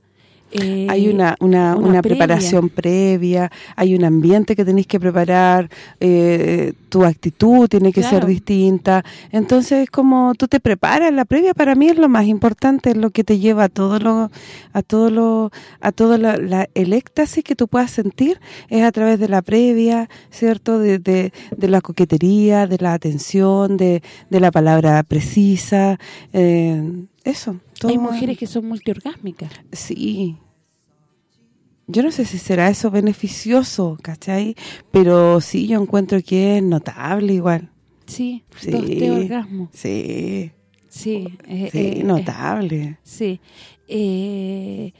Eh, hay una, una, una una previa. preparación previa, hay un ambiente que tenéis que preparar, eh, tu actitud tiene que ser distinta. Entonces, como tú te preparas, la previa para mí es lo más importante, es lo que te lleva a todo lo a todo lo a todo la, la- el éxtasis que tú puedas sentir es a través de la previa, ¿cierto? De, de, de la coquetería, de la atención, de, de la palabra precisa, eh, eso. Hay mujeres que son multiorgásmicas. Sí. Yo no sé si será eso beneficioso, ¿cachai? Pero sí, yo encuentro que es notable igual. Sí, Sí. dos, tres orgasmos. Sí, Sí, eh, sí, eh, eh, notable. sí. Eh,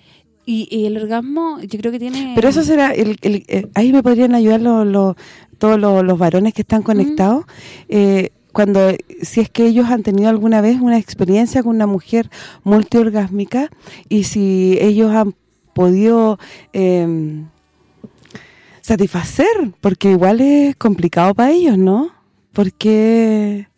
y, y el orgasmo, yo creo que tiene... Pero eso será, el, el- ahí me podrían ayudar los, los- todos los, los varones que están conectados, eh, cuando, si es que ellos han tenido alguna vez una experiencia con una mujer multiorgásmica y si ellos han podido eh, satisfacer, porque igual es complicado para ellos, ¿no? Porque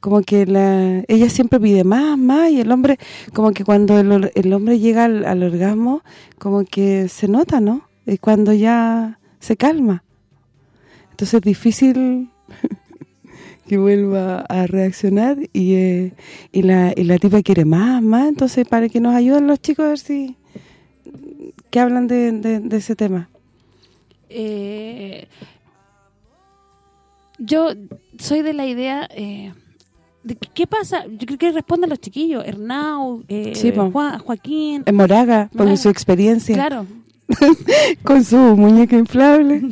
como que la ella siempre pide más, más, y el hombre, como que cuando el, el hombre llega al, al orgasmo, como que se nota, ¿no? Y cuando ya se calma. Entonces es difícil que vuelva a reaccionar y, eh, y, la, y la tipa quiere más, más, entonces para que nos ayuden los chicos a ver si que hablan de, de, de ese tema. Eh, yo soy de la idea eh, de que- qué pasa, yo creo que responden los chiquillos, Hernau, eh, Sí, po. Juan- Joaquín, Moraga, por Moraga. su experiencia, claro, con su muñeca inflable.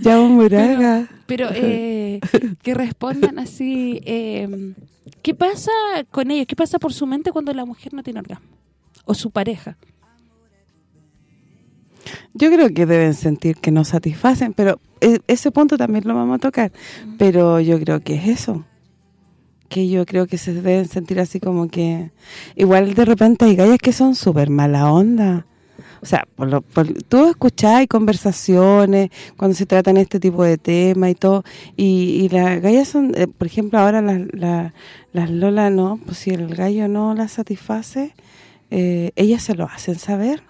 ya un Moraga. pero eh, que respondan así, eh, ¿qué pasa con ellos? ¿Qué pasa por su mente cuando la mujer no tiene orgasmo? O su pareja. Yo creo que deben sentir que no satisfacen, pero e- ese punto también lo vamos a tocar. Pero yo creo que es eso. Que yo creo que se deben sentir así como que... Igual de repente hay gallas que son súper mala onda. O sea, por lo, por, tú escuchás conversaciones cuando se tratan este tipo de temas y todo, y, y las gallas son, eh, por ejemplo, ahora las, las, las Lola no, pues si el gallo no las satisface, eh, ellas se lo hacen saber.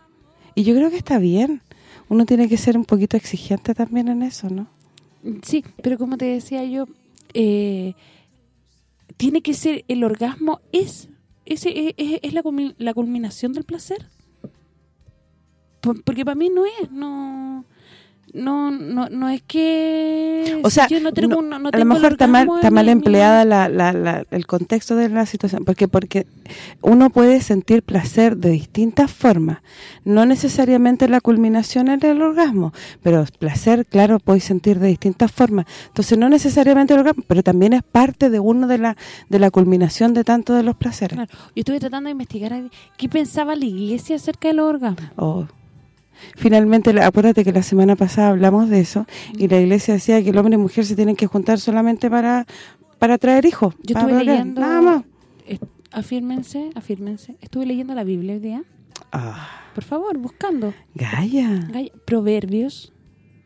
Y yo creo que está bien. Uno tiene que ser un poquito exigente también en eso, ¿no? Sí, pero como te decía yo, eh, tiene que ser el orgasmo, es ese es, es la, la culminación del placer. Por- porque para mí no es, no no no no es que O si sea, yo no tengo, a lo mejor está mal, está en mal empleada la, la, la- el contexto de la situación, porque porque uno puede sentir placer de distintas formas, no necesariamente la culminación es el orgasmo, pero placer, claro, puedes sentir de distintas formas. Entonces no necesariamente el orgasmo, pero también es parte de uno de la de la culminación de tanto de los placeres. Claro, yo estuve tratando de investigar qué pensaba la iglesia acerca del orgasmo. Oh. Finalmente, acuérdate que la semana pasada hablamos de eso y la iglesia decía que el hombre y mujer se tienen que juntar solamente para para traer hijos. Yo para estuve leyendo Nada más. eh, afírmense, afírmense. Estuve leyendo la Biblia hoy día. Ah, Por favor, buscando. Gaia. Gaya- Proverbios,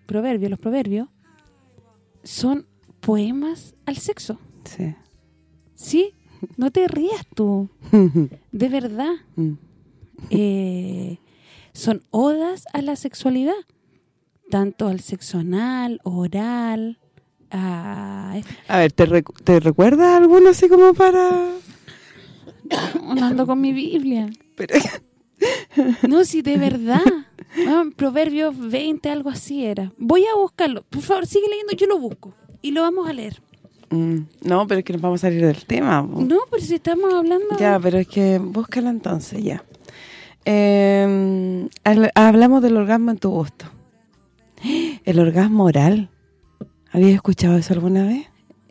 proverbios, los proverbios son poemas al sexo. Sí. ¿Sí? No te rías tú. De verdad. Mm. Eh, son odas a la sexualidad. Tanto al sexo anal, oral, a... A ver, ¿te, recu- ¿te recuerdas alguno así como para...? No ando con mi Biblia. Pero, No, sí, de verdad. Ah, Proverbios 20, algo así era. Voy a buscarlo. Por favor, sigue leyendo, yo lo busco. Y lo vamos a leer. Mm, no, pero es que nos vamos a salir del tema. po. No, pero si estamos hablando... Ya, pero es que búscala entonces, ya. Eh, habl- hablamos del orgasmo en tu gusto. El orgasmo oral. ¿Habías escuchado eso alguna vez?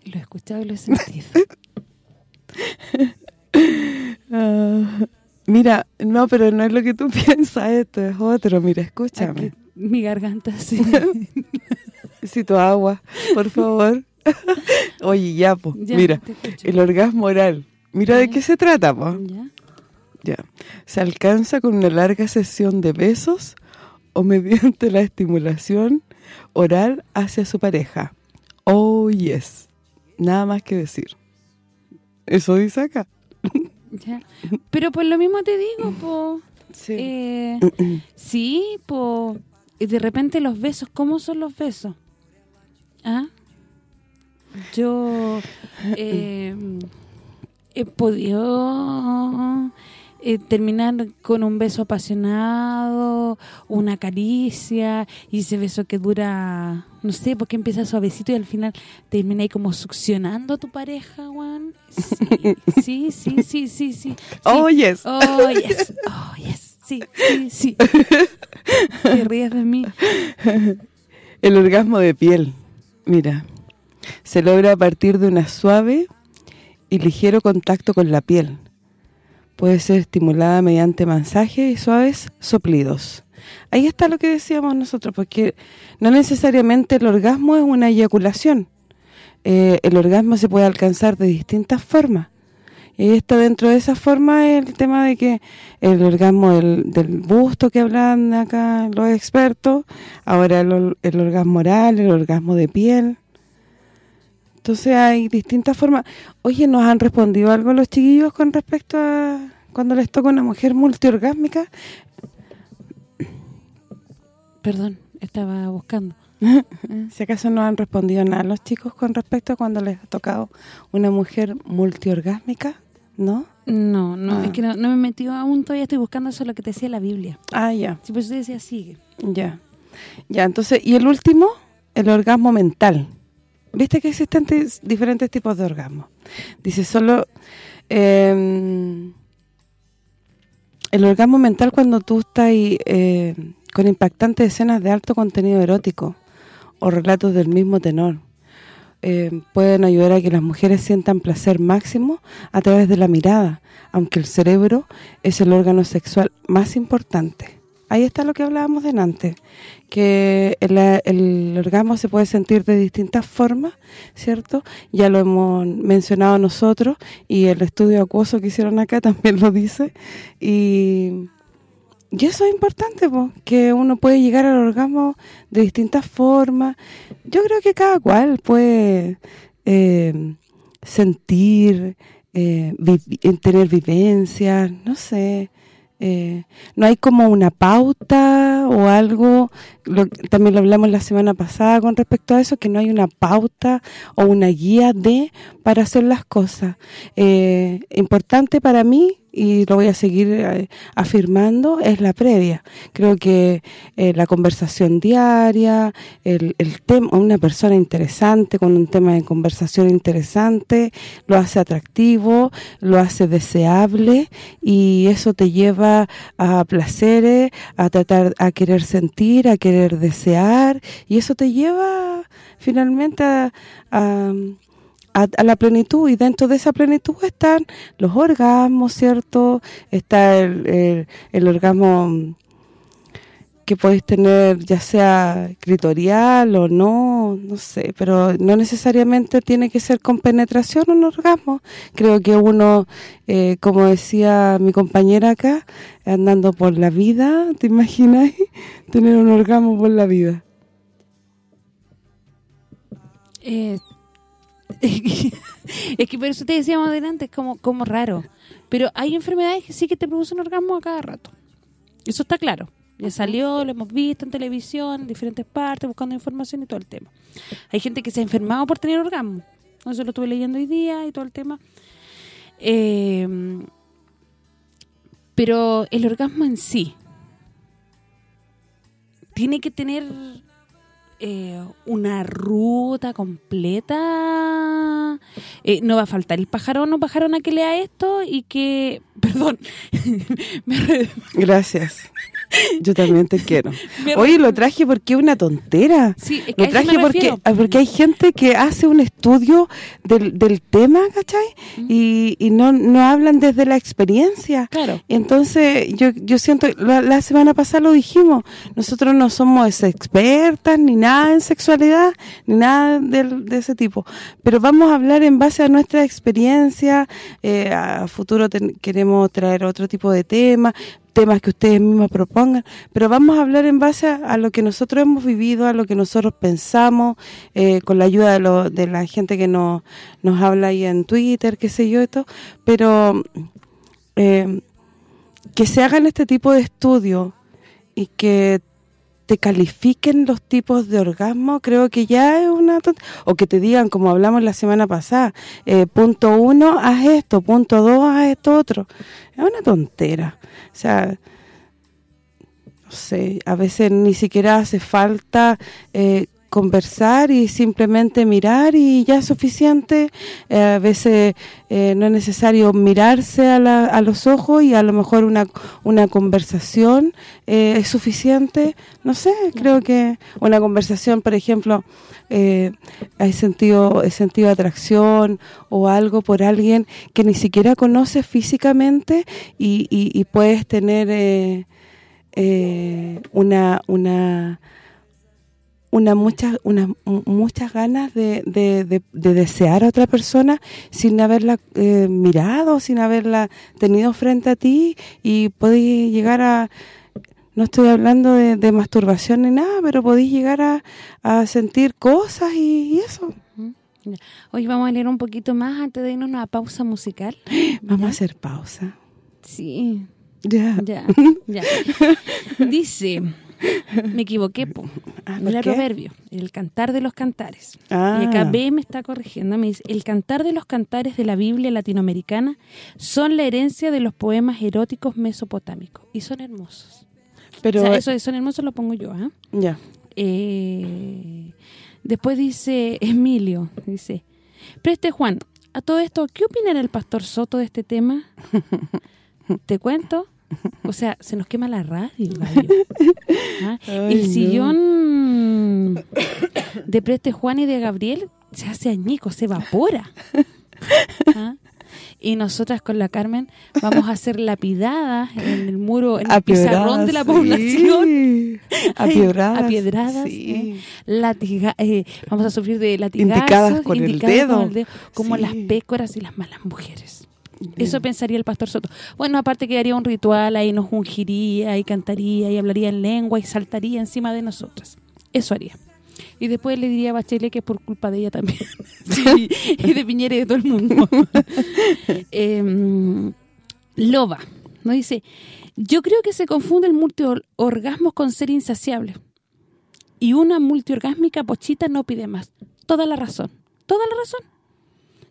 Lo he escuchado y lo he sentido. Ah, mira, no, pero no es lo que tú piensas, esto es otro. Mira, escúchame. Aquí, mi garganta, sí. Necesito agua, por favor. Oye, ya, po. Ya, mira, el orgasmo oral. Mira de qué se trata, po. ¿Ya? Ya. Se alcanza con una larga sesión de besos o mediante la estimulación oral hacia su pareja. Oh, yes. Nada más que decir. Eso dice acá. Ya. Pero por lo mismo te digo, po, Sí. eh, sí, po, y de repente los besos, ¿cómo son los besos? ¿Ah? Yo eh, he podido eh, terminar con un beso apasionado, una caricia, y ese beso que dura, no sé, porque empieza suavecito y al final termina ahí como succionando a tu pareja, Juan. Sí, sí, sí, sí, sí, sí. Oh, yes. Oh, yes. Oh, yes. Sí, sí, sí. Te ríes de mí. El orgasmo de piel. Mira, se logra a partir de una suave y ligero contacto con la piel. Puede ser estimulada mediante masajes y suaves soplidos. Ahí está lo que decíamos nosotros, porque no necesariamente el orgasmo es una eyaculación. Eh, el orgasmo se puede alcanzar de distintas formas. Y está dentro de esa forma el tema de que el orgasmo del, del busto que hablan acá los expertos, ahora el, el orgasmo oral, el orgasmo de piel. Entonces hay distintas formas. Oye, ¿nos han respondido algo los chiquillos con respecto a cuando les toca una mujer multiorgásmica? Perdón, estaba buscando. Si acaso no han respondido nada los chicos con respecto a cuando les ha tocado una mujer multiorgásmica, ¿no? No, no, Ah. es que no, no me he metido aún, todavía estoy buscando eso lo que te decía la Biblia. Ah, ya. Sí, pues yo decía, sigue. Ya. Ya, entonces, y el último, el orgasmo mental. ¿Viste que existen diferentes tipos de orgasmo? Dice solo eh, el orgasmo mental cuando tú estás eh, con impactantes escenas de alto contenido erótico o relatos del mismo tenor. Eh, pueden ayudar a que las mujeres sientan placer máximo a través de la mirada, aunque el cerebro es el órgano sexual más importante. Ahí está lo que hablábamos delante, que el, orgasmo se puede sentir de distintas formas, ¿cierto? Ya lo hemos mencionado nosotros y el estudio acuoso que hicieron acá también lo dice. Y, eso es importante, po, que uno puede llegar al orgasmo de distintas formas. Yo creo que cada cual puede eh, sentir, eh, tener vivencias, no sé, eh, no hay como una pauta o algo, lo- también lo hablamos la semana pasada con respecto a eso, que no hay una pauta o una guía de para hacer las cosas. Eh, importante para mí, y lo voy a seguir eh, afirmando, es la previa. Creo que eh, la conversación diaria, el, el tema, una persona interesante con un tema de conversación interesante, lo hace atractivo, lo hace deseable y eso te lleva a placeres, a tratar a querer sentir, a querer desear y eso te lleva finalmente a, a, a- la plenitud y dentro de esa plenitud están los orgasmos, ¿cierto? Está el, el, el orgasmo que podéis tener ya sea clitorial o no, no sé, pero no necesariamente tiene que ser con penetración un orgasmo. Creo que uno, eh, como decía mi compañera acá, andando por la vida, ¿te imaginas? Tener un orgasmo por la vida. Eh, es que por eso te decíamos adelante, es como, como raro. Pero hay enfermedades que sí que te producen orgasmo a cada rato. Eso está claro. Ya salió, lo hemos visto en televisión, en diferentes partes, buscando información y todo el tema. Hay gente que se ha enfermado por tener orgasmo. Eso lo estuve leyendo hoy día y todo el tema. Eh, pero el orgasmo en sí tiene que tener eh, una ruta completa. Eh, no va a faltar el pajarón o pajarona que lea esto y que... Perdón. Gracias. Yo también te quiero. Oye, lo traje porque es una tontera. Sí, es lo traje porque ah, porque hay gente que hace un estudio del, del tema, ¿cachai? y, y no, no hablan desde la experiencia. Claro. Entonces, yo yo siento, la, la semana pasada lo dijimos, nosotros no somos expertas ni nada en sexualidad, ni nada de, de ese tipo. Pero vamos a hablar en base a nuestra experiencia, eh, a futuro queremos traer otro tipo de temas, temas que ustedes mismos propongan, pero vamos a hablar en base a, lo que nosotros hemos vivido, a lo que nosotros pensamos, eh, con la ayuda de, lo, de la gente que nos, nos habla ahí en Twitter, qué sé yo, esto, pero eh, que se hagan este tipo de estudios y que te califiquen los tipos de orgasmo, creo que ya es una... O que te digan, como hablamos la semana pasada, eh, punto uno, haz esto, punto dos, haz esto otro. Es una tontera. O sea, no sé, a veces ni siquiera hace falta eh, conversar y simplemente mirar y ya es suficiente. Eh, a veces eh, no es necesario mirarse a, la, a, los ojos y a lo mejor una, una conversación eh, es suficiente. No sé, creo que una conversación, por ejemplo, hay sentido he sentido atracción o algo por alguien que ni siquiera conoces físicamente y, y, y puedes tener una una una muchas una, muchas ganas de, de, desear a otra persona sin haberla eh, mirado, sin haberla tenido frente a ti y podéis llegar a no estoy hablando de, masturbación ni nada, pero podéis llegar a, a sentir cosas y, eso. Hoy vamos a leer un poquito más antes de irnos a una pausa musical. Vamos a hacer pausa. Sí. Ya. Ya, ya. Dice... Me equivoqué, po. Ah, el proverbio, el cantar de los cantares. Ah. Y acá B me está corrigiendo, me dice, el cantar de los cantares de la Biblia latinoamericana son la herencia de los poemas eróticos mesopotámicos. Y son hermosos. Pero o sea, eso de son hermosos lo pongo yo, ¿ah? Ya. Eh, después dice Emilio, dice, Preste Juan, a todo esto, ¿qué opinará el pastor Soto de este tema? ¿Te cuento? O sea, se nos quema la radio, ¿Ah? El sillón de Preste Juan y de Gabriel se hace añico, se evapora. ¿Ah? Y nosotras con la Carmen vamos a ser lapidadas en el muro, en el pizarrón de la población. Sí. Apiedradas. Apiedradas. Sí. ¿eh? Latiga, eh, vamos a sufrir de latigazos. Indicadas con el dedo. Con el dedo como Sí. las pécoras y las malas mujeres. Eso pensaría el pastor Soto. Bueno, aparte que haría un ritual, ahí nos ungiría y cantaría y hablaría en lengua y saltaría encima de nosotras. Eso haría. Y después le diría a Bachelet que es por culpa de ella también. Sí, y de Piñera y de todo el mundo. Em, Loba nos dice, yo creo que se confunde el multiorgasmo con ser insaciable. Y una multiorgásmica pochita no pide más. Toda la razón. Toda la razón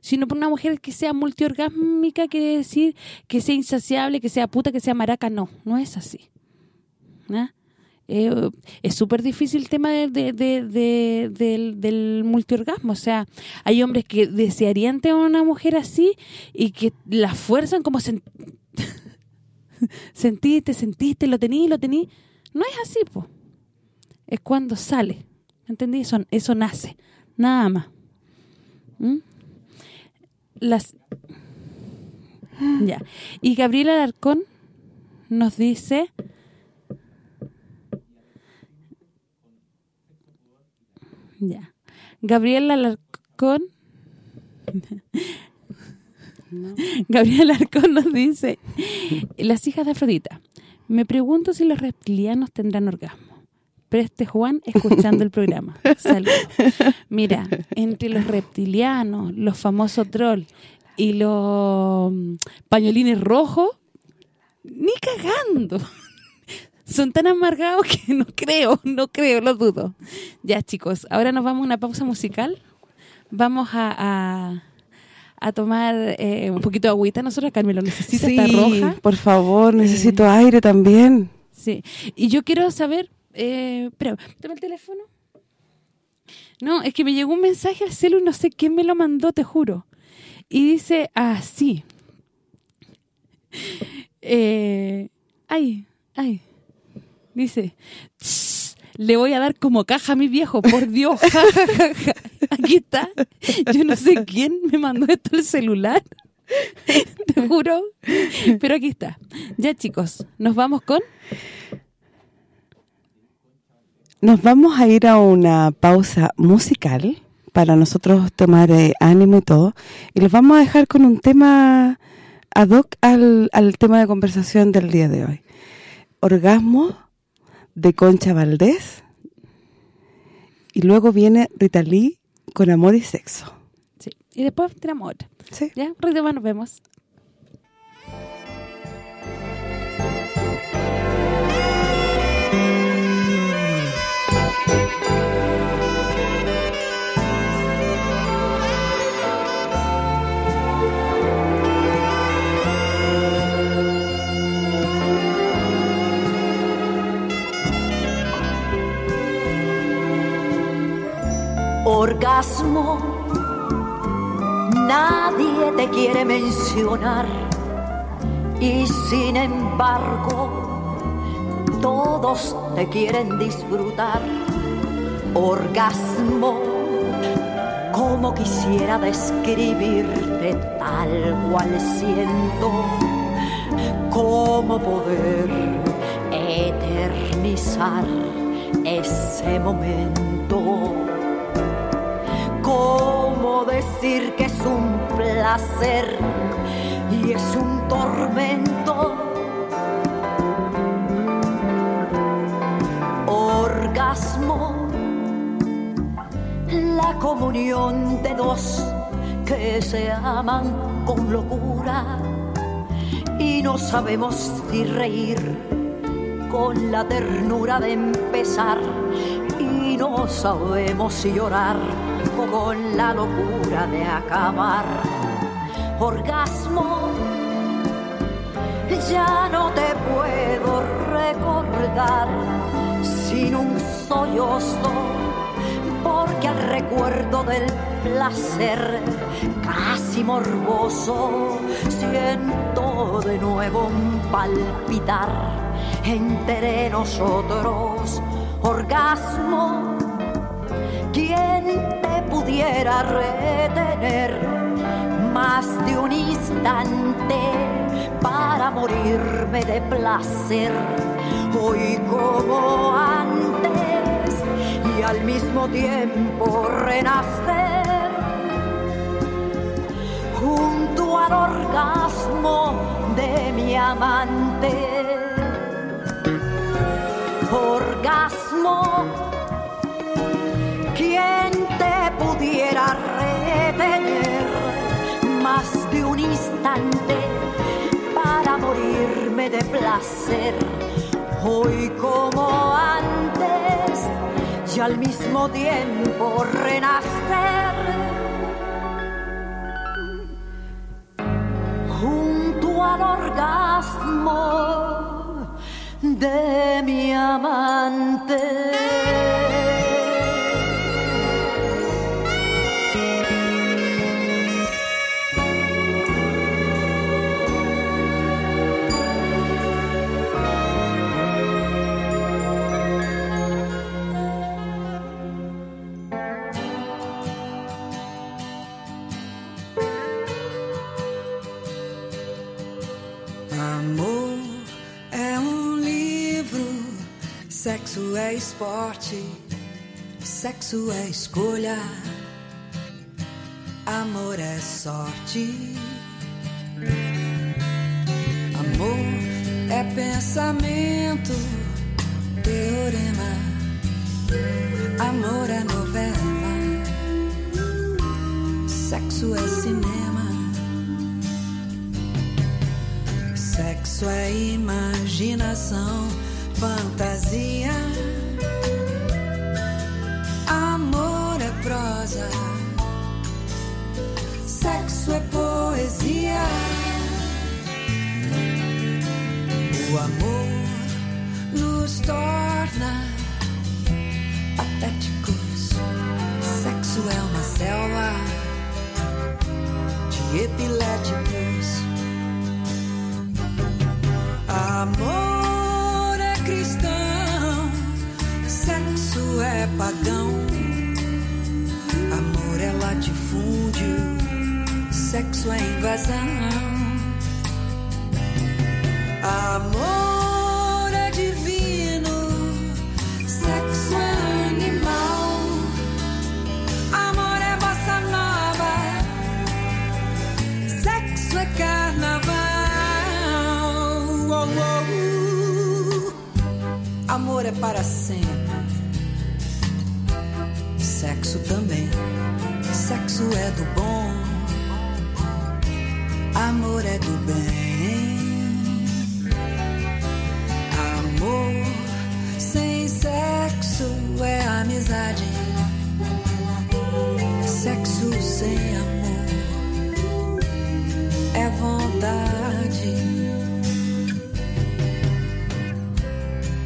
sino por una mujer que sea multiorgásmica quiere decir que sea insaciable, que sea puta, que sea maraca, no, no es así. Eh, es súper difícil el tema de, de, de, de- del, del multiorgasmo, o sea, hay hombres que desearían tener una mujer así y que la fuerzan como sen- sentiste, sentiste, lo tení, lo tení, no es así, po. Es cuando sale, ¿entendí? Eso, eso nace, nada más. ¿Mm? Las... Ya. Y Gabriel Alarcón nos dice... Ya. Gabriel Alarcón... No. Gabriel Alarcón nos dice, las hijas de Afrodita, me pregunto si los reptilianos tendrán orgasmo. Preste Juan escuchando el programa. Saludos. Mira, entre los reptilianos, los famosos trolls y los mm, pañolines rojos, ni cagando. Son tan amargados que no creo, no creo, lo dudo. Ya, chicos, ahora nos vamos a una pausa musical. Vamos a, a, tomar eh, un poquito de agüita. Nosotros, Carmen, lo necesita, sí, roja. por favor, necesito aire también. Sí, y yo quiero saber... Eh, toma el teléfono. No, es que me llegó un mensaje al celu y no sé quién me lo mandó, te juro. Y dice así. Eh, ay, ay. Dice, "Tss, le voy a dar como caja a mi viejo, por Dios. ja, ja, ja, ja". Aquí está. Yo no sé quién me mandó esto al celular. Te juro. Pero aquí está. Ya, chicos, nos vamos con... Nos vamos a ir a una pausa musical para nosotros tomar eh, ánimo y todo. Y los vamos a dejar con un tema ad hoc al, al tema de conversación del día de hoy. Orgasmo de Concha Valdés. Y luego viene Rita Lee con Amor y Sexo. Sí. Y después tenemos otra. ¿Sí? Ya, más nos vemos. Orgasmo, nadie te quiere mencionar y sin embargo todos te quieren disfrutar. Orgasmo, como quisiera describirte tal cual siento, cómo poder eternizar ese momento. ¿Cómo decir que es un placer y es un tormento? Orgasmo, la comunión de dos que se aman con locura y no sabemos si reír con la ternura de empezar y no sabemos si llorar con la locura de acabar. Orgasmo, ya no te puedo recordar sin un sollozo, porque al recuerdo del placer casi morboso siento de nuevo un palpitar entre nosotros. Orgasmo, ¿quién te pudiera retener más de un instante para morirme de placer? Hoy como antes y al mismo tiempo renacer junto al orgasmo de mi amante. Orgasmo, de placer? Hoy como antes y al mismo tiempo renacer junto al orgasmo de mi amante. É esporte. Sexo é escolha, amor é sorte. Amor é pensamento, teorema. Amor é novela, sexo é cinema. Sexo é imaginação, fantasia. Amor é prosa, sexo é poesia. O amor nos torna patéticos. Sexo é uma selva de epiléticos. É invasão. Amor é divino, sexo é animal. Amor é bossa nova, sexo é carnaval. Oh, oh. Amor é para sempre, sexo também. Sexo é do amor é do bem. Amor sem sexo é amizade. Sexo sem amor é vontade.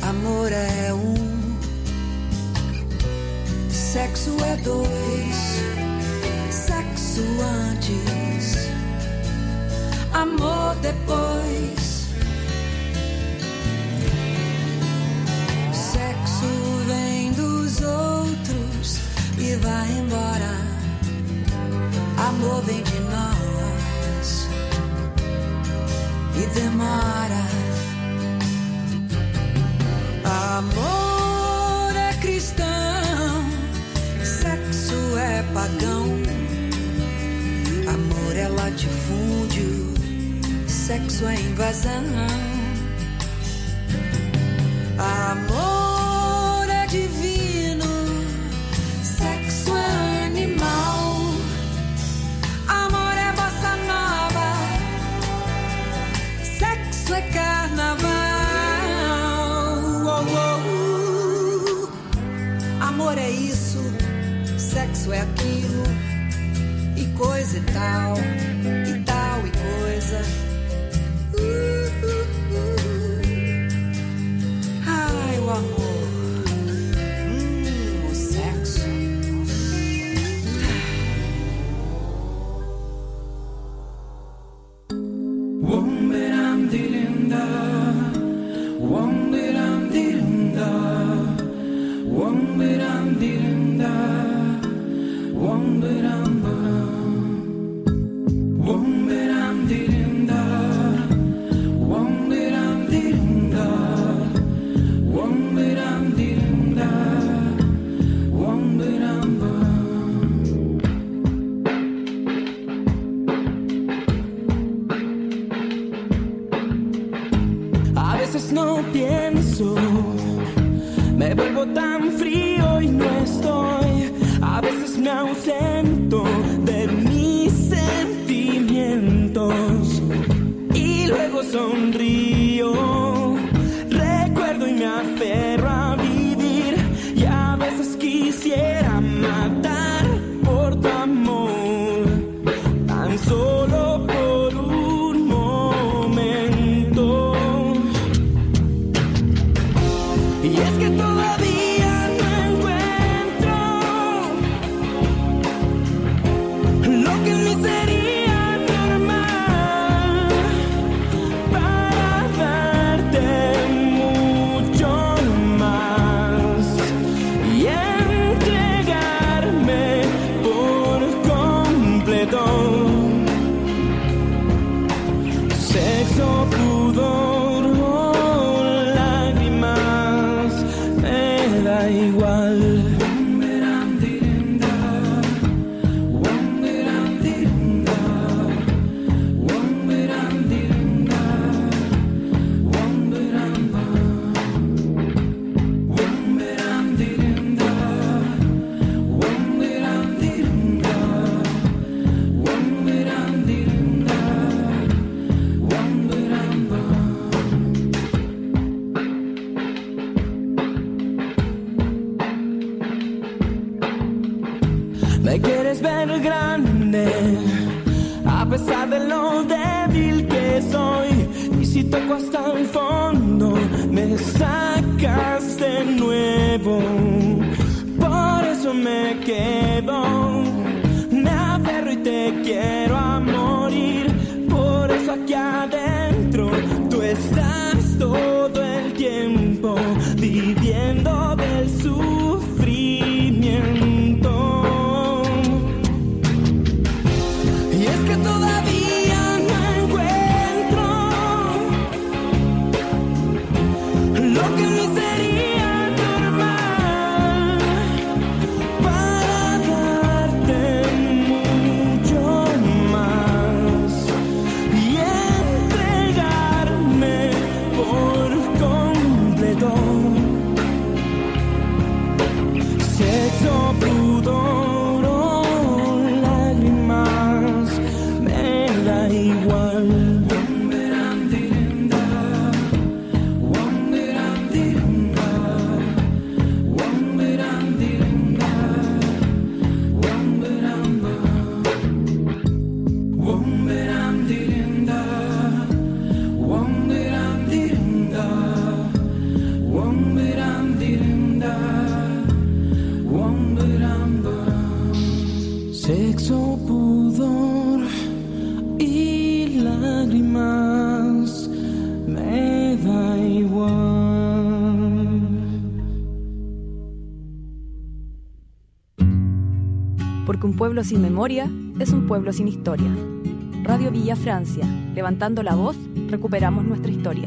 Amor é um, sexo é dois, sexo antes, amor depois. Sexo vem dos outros e vai embora. Amor vem de nós e demora. Amor sexo é invasão. Amor é divino, sexo é animal. Amor é bossa nova, sexo é carnaval. Oh, oh, uh. Amor é isso, sexo é aquilo, e coisa e tal, Me quieres ver grande, a pesar de lo débil que soy. Y si toco hasta el fondo, me sacas de nuevo. Por eso me quedo, me aferro y te quiero a morir. Por eso aquí adentro tú estás todo el tiempo viviendo Un pueblo sin memoria es un pueblo sin historia. Radio Villa Francia, levantando la voz, recuperamos nuestra historia.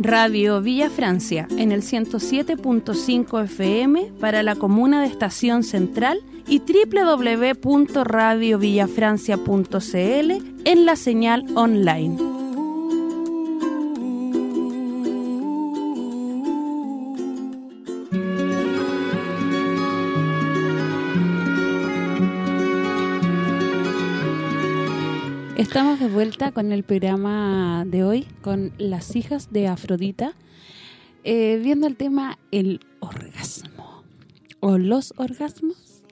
Radio Villa Francia en el 107.5 FM para la comuna de Estación Central y www.radiovillafrancia.cl en la señal online. Estamos de vuelta con el programa de hoy, con las hijas de Afrodita, eh, viendo el tema el orgasmo, o los orgasmos.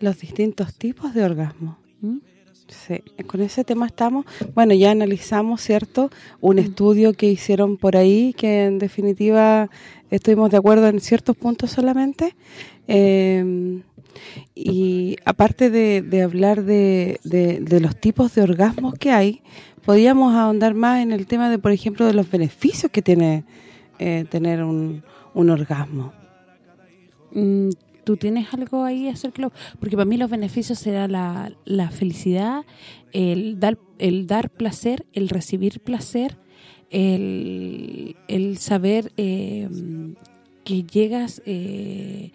Los distintos tipos de orgasmo. ¿Mm? Sí, con ese tema estamos. Bueno, ya analizamos, ¿cierto? Un Mm. estudio que hicieron por ahí, que en definitiva estuvimos de acuerdo en ciertos puntos solamente. Eh, y aparte de, de hablar de, de- de los tipos de orgasmos que hay, podríamos ahondar más en el tema de, por ejemplo, de los beneficios que tiene eh, tener un, un orgasmo. Mm, ¿Tú tienes algo ahí acerca? de Porque para mí los beneficios será la, la felicidad, el dar el dar placer, el recibir placer, el, el saber eh, que llegas, eh,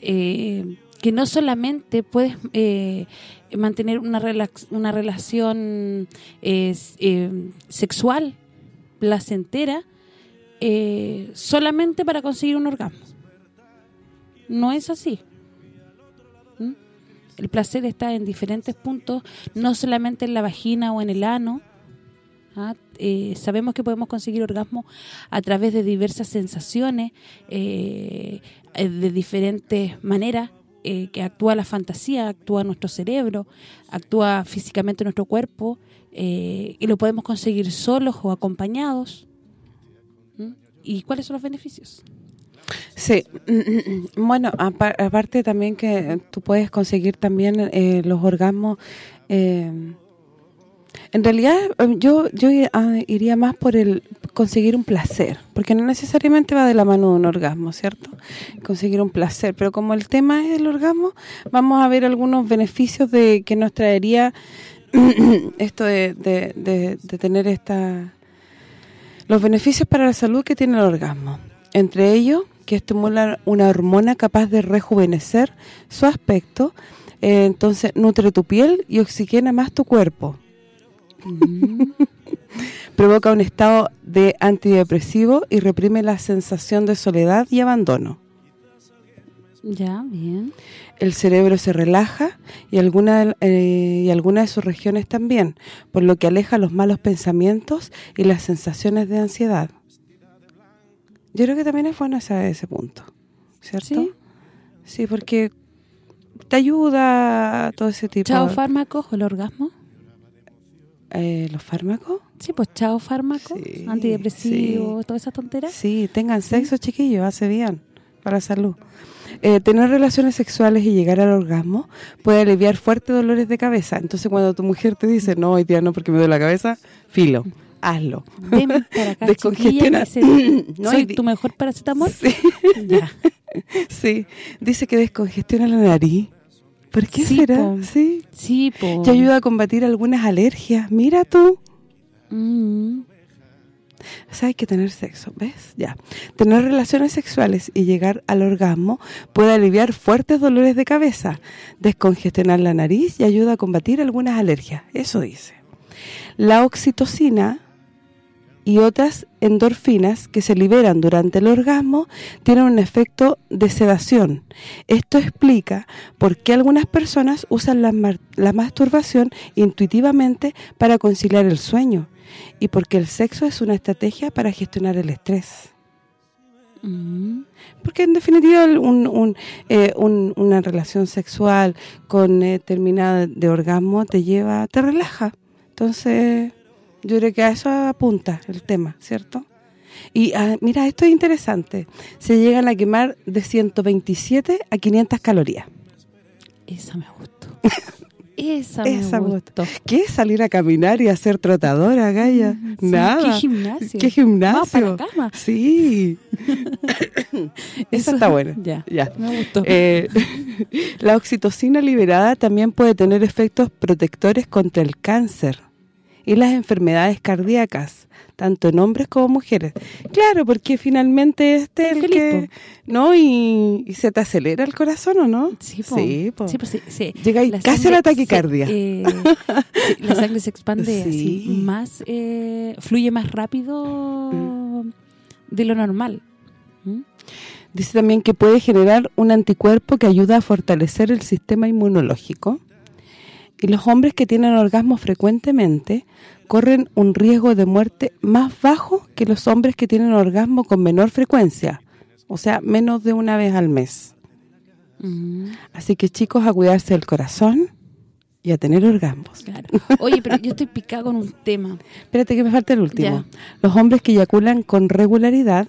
eh, que no solamente puedes eh, mantener una, relax- una relación eh, eh, sexual placentera solamente para conseguir un orgasmo. No es así. ¿Mm? El placer está en diferentes puntos, no solamente en la vagina o en el ano. ¿ah? Eh, sabemos que podemos conseguir orgasmo a través de diversas sensaciones, eh, eh, de diferentes maneras, que actúa la fantasía, actúa nuestro cerebro, actúa físicamente nuestro cuerpo, eh, y lo podemos conseguir solos o acompañados. ¿Mm? ¿Y cuáles son los beneficios? Sí, bueno, apa- aparte también que tú puedes conseguir también eh, los orgasmos. eh, en realidad eh, yo yo ah, iría más por el conseguir un placer, porque no necesariamente va de la mano de un orgasmo, ¿cierto? Conseguir un placer, pero como el tema es el orgasmo, vamos a ver algunos beneficios de que nos traería esto de, de- de tener esta los beneficios para la salud que tiene el orgasmo. Entre ellos, que estimula una hormona capaz de rejuvenecer su aspecto, eh, entonces nutre tu piel y oxigena más tu cuerpo. Provoca un estado de antidepresivo y reprime la sensación de soledad y abandono. Ya, bien. El cerebro se relaja y alguna eh, y algunas de sus regiones también, por lo que aleja los malos pensamientos y las sensaciones de ansiedad. Yo creo que también es bueno ese punto, ¿cierto? ¿Sí? Sí, porque te ayuda todo ese tipo ¿Chao fármacos o el orgasmo? eh, ¿Los fármacos? Sí, pues chao fármacos, Sí, antidepresivos, sí. todas esas tonteras. Sí, tengan sexo, chiquillos, hace bien para la salud. Eh, tener relaciones sexuales y llegar al orgasmo puede aliviar fuertes dolores de cabeza. Entonces, cuando tu mujer te dice, no, hoy día no porque me duele la cabeza, filo, hazlo. Ven para acá, Descongestiona. No, ¿soy tu mejor paracetamol? Sí, Ya. sí. Dice que descongestiona la nariz. ¿Por qué Sí, será? po. Sí. Sí, po. Y ayuda a combatir algunas alergias. Mira tú. Mm. O sea, hay que tener sexo, ¿ves? Ya. Tener relaciones sexuales y llegar al orgasmo puede aliviar fuertes dolores de cabeza, descongestionar la nariz y ayuda a combatir algunas alergias. Eso dice. La oxitocina y otras endorfinas que se liberan durante el orgasmo tienen un efecto de sedación. Esto explica por qué algunas personas usan la, masturbación intuitivamente para conciliar el sueño y porque el sexo es una estrategia para gestionar el estrés. Mm. Porque en definitiva el- un- un, eh, un- una relación sexual con eh, terminada de orgasmo te lleva, te relaja. Entonces, yo creo que a eso apunta el tema, ¿cierto? Y ah, mira, esto es interesante. Se llegan a quemar de 127 a 500 calorías. Esa me gustó. Esa, Esa me me gustó. ¿Qué es salir a caminar y hacer trotadora, Gaya? Mm, Sí, Nada. ¿Qué gimnasio? ¿Qué gimnasio? Vamos para la cama. Sí. Esa está buena. Ya, Ya. me gustó. Eh, la oxitocina liberada también puede tener efectos protectores contra el cáncer y las enfermedades cardíacas, tanto en hombres como mujeres. Claro, porque finalmente este es el que... ¿No? Y, y se te acelera el corazón, ¿o no? Sí, po. Sí, po. Sí, pues sí, sí. Llega La casi la taquicardia. se, eh, la sangre se expande así, Sí. más, eh, fluye más rápido de lo normal. ¿Mm? Dice también que puede generar un anticuerpo que ayuda a fortalecer el sistema inmunológico. Y los hombres que tienen orgasmos frecuentemente corren un riesgo de muerte más bajo que los hombres que tienen orgasmo con menor frecuencia, o sea, menos de una vez al mes. Mm, Así que chicos, a cuidarse del corazón y a tener orgasmos. claro. Oye, pero yo estoy picada con un tema. Espérate que me falta el último. Ya. Los hombres que eyaculan con regularidad,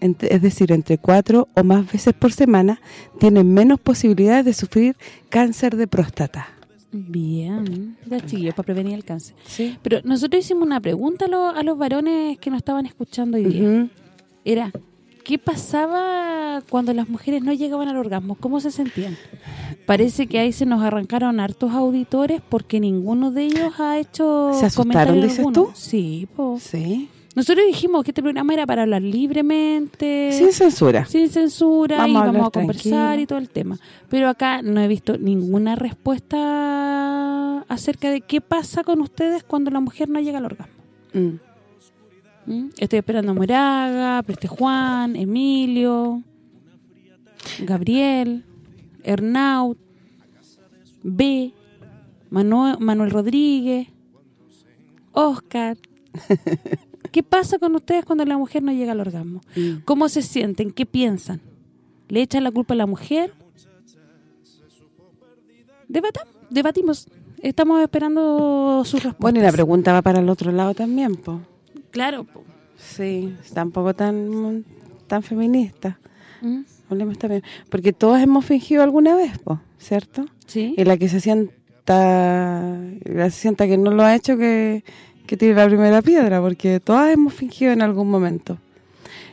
es decir, entre cuatro o más veces por semana, tienen menos posibilidades de sufrir cáncer de próstata. Bien, chiquillos, para prevenir el cáncer. Sí. Pero nosotros hicimos una pregunta a los, a los varones que nos estaban escuchando hoy día. Era, ¿qué pasaba cuando las mujeres no llegaban al orgasmo? ¿Cómo se sentían? Parece que ahí se nos arrancaron hartos auditores porque ninguno de ellos ha hecho ¿Se asustaron, comentario dices alguno. tú? Sí, po. Sí. Nosotros dijimos que este programa era para hablar libremente, Sin censura. sin censura, Vamos y a vamos a conversar tranquilo. y todo el tema. Pero acá no he visto ninguna respuesta acerca de qué pasa con ustedes cuando la mujer no llega al orgasmo. Mm. ¿Mm? Estoy esperando a Moraga, Preste Juan, Emilio, Gabriel, Ernaut, B, Manuel, Manuel Rodríguez, Oscar. ¿Qué pasa con ustedes cuando la mujer no llega al orgasmo? Mm. ¿Cómo se sienten? ¿Qué piensan? ¿Le echan la culpa a la mujer? Debata- debatimos. Estamos esperando sus respuestas. Bueno, y la pregunta va para el otro lado también, po. Claro. po. Sí, tampoco tan tan feminista. ¿Mm? Hablemos también. Porque todos hemos fingido alguna vez, po, ¿cierto? ¿Sí? Y la que se sienta la que se sienta que no lo ha hecho que, que tire la primera piedra, porque todas hemos fingido en algún momento.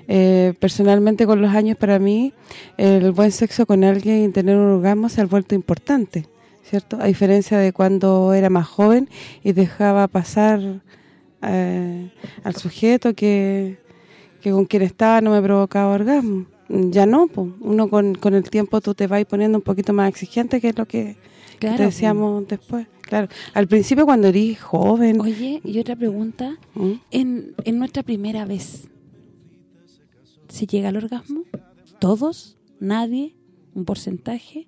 Eh, personalmente con los años para mí el buen sexo con alguien y tener un orgasmo se ha vuelto importante, ¿cierto? A diferencia de cuando era más joven y dejaba pasar eh, al sujeto que, que con quien estaba no me provocaba orgasmo. Ya no, po. uno con, con el tiempo tú te vas poniendo un poquito más exigente, que es lo que, Claro, te decíamos después. Claro, al principio cuando eres joven... Oye, y otra pregunta. ¿Mm? En, en nuestra primera vez, ¿se llega al orgasmo? ¿Todos? ¿Nadie? ¿Un porcentaje?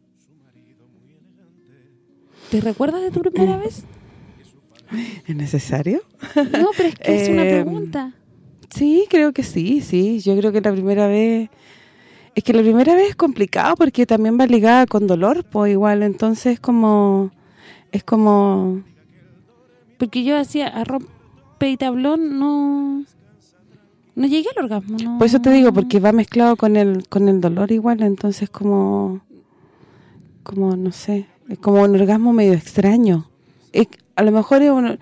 ¿Te recuerdas de tu primera vez? ¿Es necesario? No, pero es que es una Eh, pregunta. Sí, creo que sí, sí. Yo creo que la primera vez... Es que la primera vez es complicado porque también va ligada con dolor, pues igual. Entonces como... Es como... Porque yo hacía arroz y tablón, no... No llegué al orgasmo, no. Por eso te digo, porque va mezclado con el con el dolor igual, entonces como... Como, no sé, es como un orgasmo medio extraño. Es- a lo mejor es un-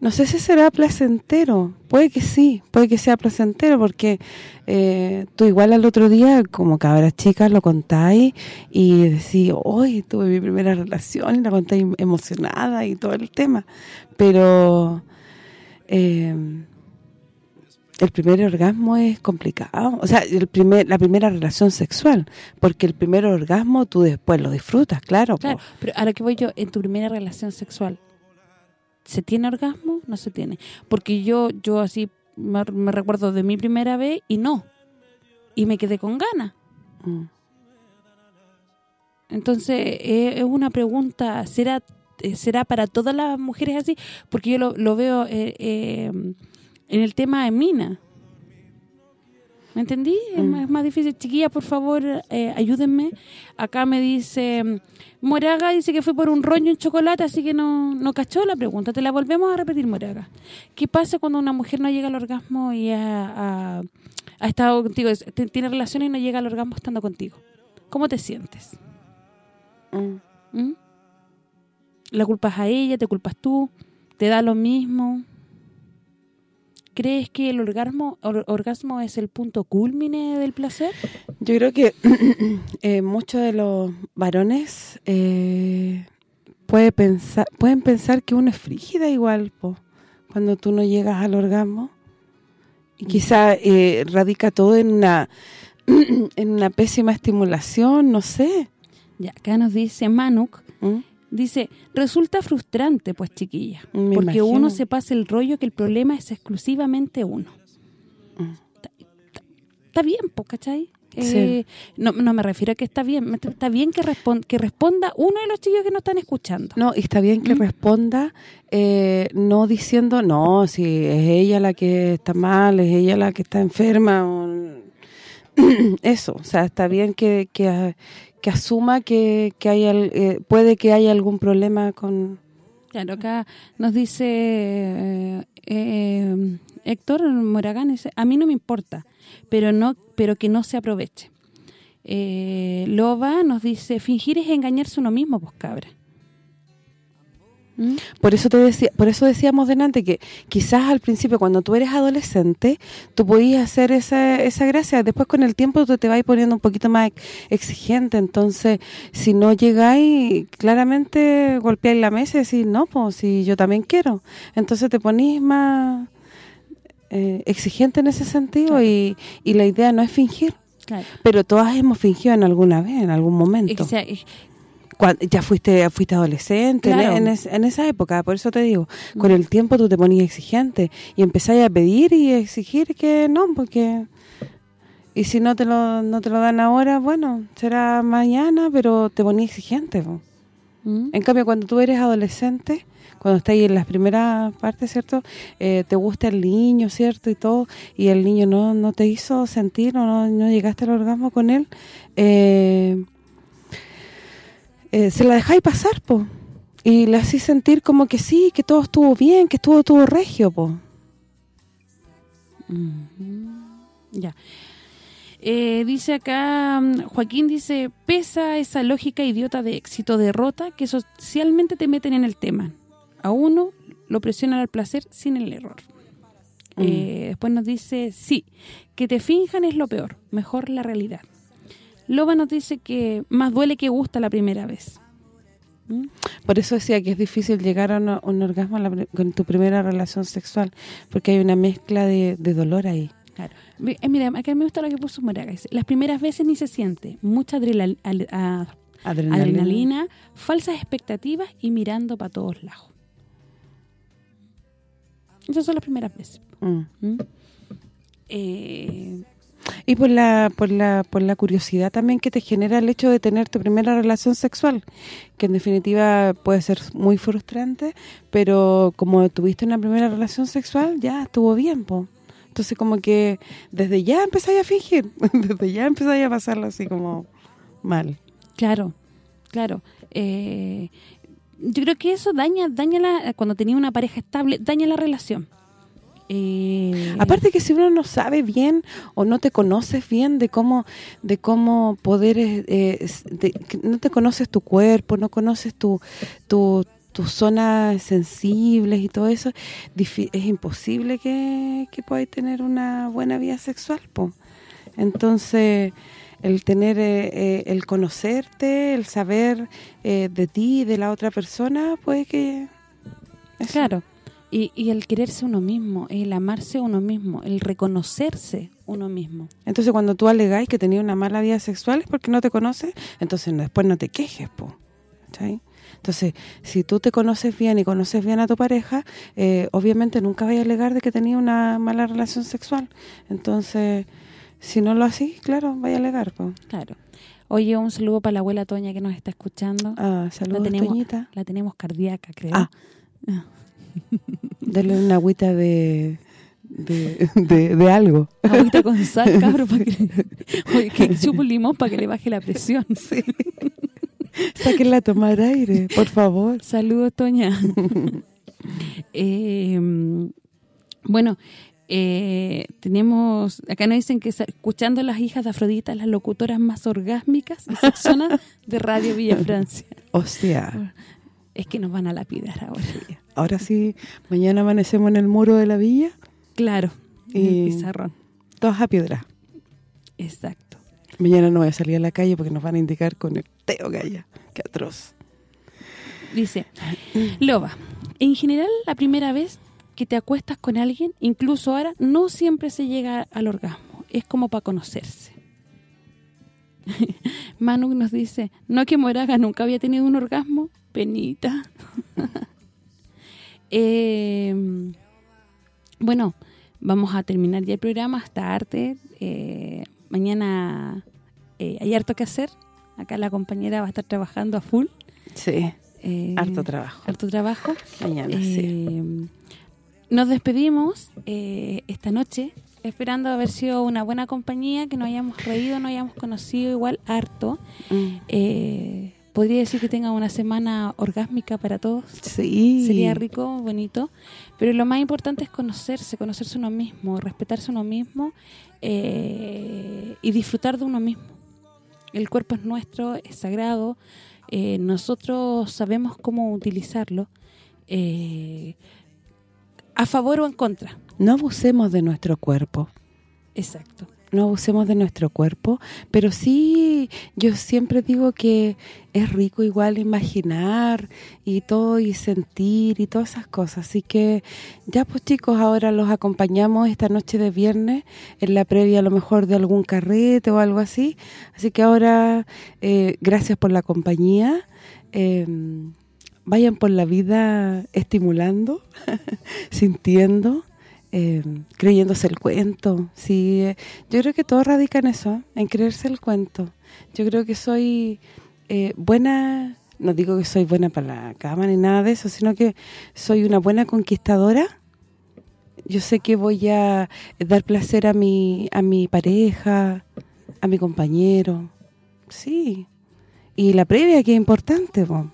no sé si será placentero, puede que sí, puede que sea placentero porque eh, tú igual al otro día como cabras chicas lo contáis y decís, hoy tuve mi primera relación y la contáis emocionada y todo el tema, pero eh, el primer orgasmo es complicado, o sea, el primer la primera relación sexual, porque el primer orgasmo tú después lo disfrutas, claro. Claro, pero a lo que voy yo, en tu primera relación sexual, ¿se tiene orgasmo? No se tiene. Porque yo yo así me, recuerdo de mi primera vez y no. Y me quedé con ganas. Mm. Entonces, eh, es una pregunta, ¿será eh, será para todas las mujeres así? Porque yo lo, lo veo eh, eh, en el tema de Mina. ¿Me entendí? Es, Mm. más, es más difícil. Chiquilla, por favor, eh, ayúdenme. Acá me dice, Moraga dice que fue por un roño en chocolate, así que no, no cachó la pregunta. Te la volvemos a repetir, Moraga. ¿Qué pasa cuando una mujer no llega al orgasmo y ha, ha- ha estado contigo, tiene relaciones y no llega al orgasmo estando contigo? ¿Cómo te sientes? Mm. ¿Mm? ¿La culpas a ella? ¿Te culpas tú? ¿Te da lo mismo? ¿Crees que el orgasmo or- orgasmo es el punto culmine del placer? Yo creo que eh, muchos de los varones eh, puede pensar pueden pensar que uno es frígida igual, po, cuando tú no llegas al orgasmo. Y quizá eh, radica todo en una en una pésima estimulación, no sé. Ya, acá nos dice Manuk, ¿Mm? Dice, resulta frustrante, pues chiquilla, Me porque imagino. uno se pasa el rollo que el problema es exclusivamente uno. Mm. Está, está- está bien, pues, ¿cachai? Sí. Eh, no, no me refiero a que está bien, está bien que, respon- que responda uno de los chicos que nos están escuchando. No, y está bien que ¿Mm? responda eh, no diciendo, no, si es ella la que está mal, es ella la que está enferma. o- Eso, o sea, está bien que, que, que asuma que, que hay eh, puede que haya algún problema con... Claro, acá nos dice eh, eh, Héctor Moragán, dice, a mí no me importa, pero no pero que no se aproveche. Eh, Loba nos dice, fingir es engañarse uno mismo, pues cabra. ¿Mm? Por eso te decía, por eso decíamos delante que quizás al principio cuando tú eres adolescente, tú podías hacer esa, esa gracia, después con el tiempo tú te vas poniendo un poquito más ex- exigente, entonces si no llegáis, claramente golpeáis la mesa y decís, no, pues si yo también quiero. Entonces te ponís más eh, exigente en ese sentido y, y la idea no es fingir, Claro. pero todas hemos fingido en alguna vez, en algún momento. Ya fuiste fuiste adolescente en- Claro. en, es- en esa época, por eso te digo, con el tiempo tú te ponías exigente y empezáis a pedir y a exigir que no, porque y si no te lo no te lo dan ahora, bueno, será mañana, pero te ponías exigente. po. ¿Mm? En cambio, cuando tú eres adolescente, cuando estás ahí en las primeras partes, ¿cierto? Eh, te gusta el niño, ¿cierto? Y todo, y el niño no, no te hizo sentir o no, no llegaste al orgasmo con él, eh, eh, se la dejáis pasar, po. Y le hacís sentir como que sí, que todo estuvo bien, que estuvo todo regio, po. Ya. Eh, dice acá, mm, Joaquín dice, pesa esa lógica idiota de éxito-derrota que socialmente te meten en el tema. A uno lo presionan al placer sin el error. Eh, después nos dice, sí, que te finjan es lo peor, mejor la realidad. Loba nos dice que más duele que gusta la primera vez. ¿Mm? Por eso decía que es difícil llegar a una- un orgasmo en la con tu primera relación sexual, porque hay una mezcla de, de dolor ahí. Claro. Eh, mira, acá me gusta lo que puso Moraga. Las primeras veces ni se siente. Mucha adrenal- al- a- Adrenalina. adrenalina, falsas expectativas y mirando para todos lados. Esas son las primeras veces. Mm. ¿Mm? Eh, Y por la, por la por la curiosidad también que te genera el hecho de tener tu primera relación sexual, que en definitiva puede ser muy frustrante, pero como tuviste una primera relación sexual, ya estuvo bien. Entonces como que desde ya empezáis a fingir, desde ya empezáis a pasarlo así como mal. Claro, claro. Eh, yo creo que eso daña daña la, cuando tenía una pareja estable, daña la relación. Eh, Aparte que si uno no sabe bien o no te conoces bien de cómo de cómo poder eh, de- no te conoces tu cuerpo, no conoces tu, tu tus zonas sensibles y todo eso, es imposible que, que podáis tener una buena vida sexual, po. Entonces, el tener, eh, eh, el conocerte, el saber eh, de ti y de la otra persona, puede que... eso. Claro. Y, y el quererse uno mismo, el amarse uno mismo, el reconocerse uno mismo. Entonces, cuando tú alegáis que tenías una mala vida sexual es porque no te conoces, entonces después no te quejes, po. ¿cachai? Entonces, si tú te conoces bien y conoces bien a tu pareja, eh, obviamente nunca vais a alegar de que tenía una mala relación sexual. Entonces, si no lo hacís, claro, vais a alegar, po. Claro. Oye, un saludo para la abuela Toña que nos está escuchando. Ah, saludos, la tenemos, Toñita. La tenemos cardíaca, creo. Ah. Dale una agüita de, de, de, de algo. Agüita con sal, cabrón, para que, oye, que limón para que le baje la presión. Sí. Sáquenla a tomar aire, por favor. Saludos, Toña. Eh, bueno, eh, tenemos, acá nos dicen que escuchando a las hijas de Afrodita, las locutoras más orgásmicas y sexonas de Radio Villa Francia. O sea, Es que nos van a lapidar ahora. ahora sí, mañana amanecemos en el muro de la villa, Claro, en Y- el pizarrón. todas a piedra. Exacto. Mañana no voy a salir a la calle porque nos van a indicar con el teo haya. Qué atroz. Dice, Loba, en general la primera vez que te acuestas con alguien, incluso ahora, no siempre se llega al orgasmo. Es como para conocerse. Manu nos dice, no que Moraga nunca había tenido un orgasmo. Penita. Eh, bueno, vamos a terminar ya el programa hasta arte. Eh, mañana eh, hay harto que hacer. Acá la compañera va a estar trabajando a full. Sí, Eh, harto trabajo. harto trabajo. Mañana, sí. Eh, Nos despedimos eh, esta noche, esperando haber sido una buena compañía, que nos hayamos reído, nos hayamos conocido igual harto. Mm. Eh, podría decir que tenga una semana orgásmica para todos. Sí. Sería rico, bonito. Pero lo más importante es conocerse, conocerse uno mismo, respetarse uno mismo eh, y disfrutar de uno mismo. El cuerpo es nuestro, es sagrado. eh, nosotros sabemos cómo utilizarlo. eh, a favor o en contra. No abusemos de nuestro cuerpo. Exacto. No abusemos de nuestro cuerpo, pero sí yo siempre digo que es rico igual imaginar y todo y sentir y todas esas cosas, así que ya pues chicos, ahora los acompañamos esta noche de viernes en la previa a lo mejor de algún carrete o algo así, así que ahora eh, gracias por la compañía, eh, vayan por la vida estimulando, sintiendo, eh, creyéndose el cuento. Sí, eh, yo creo que todo radica en eso, en creerse el cuento. Yo creo que soy eh, buena, no digo que soy buena para la cama ni nada de eso, sino que soy una buena conquistadora. Yo sé que voy a dar placer a mi a mi pareja, a mi compañero. Sí. Y la previa que es importante, po.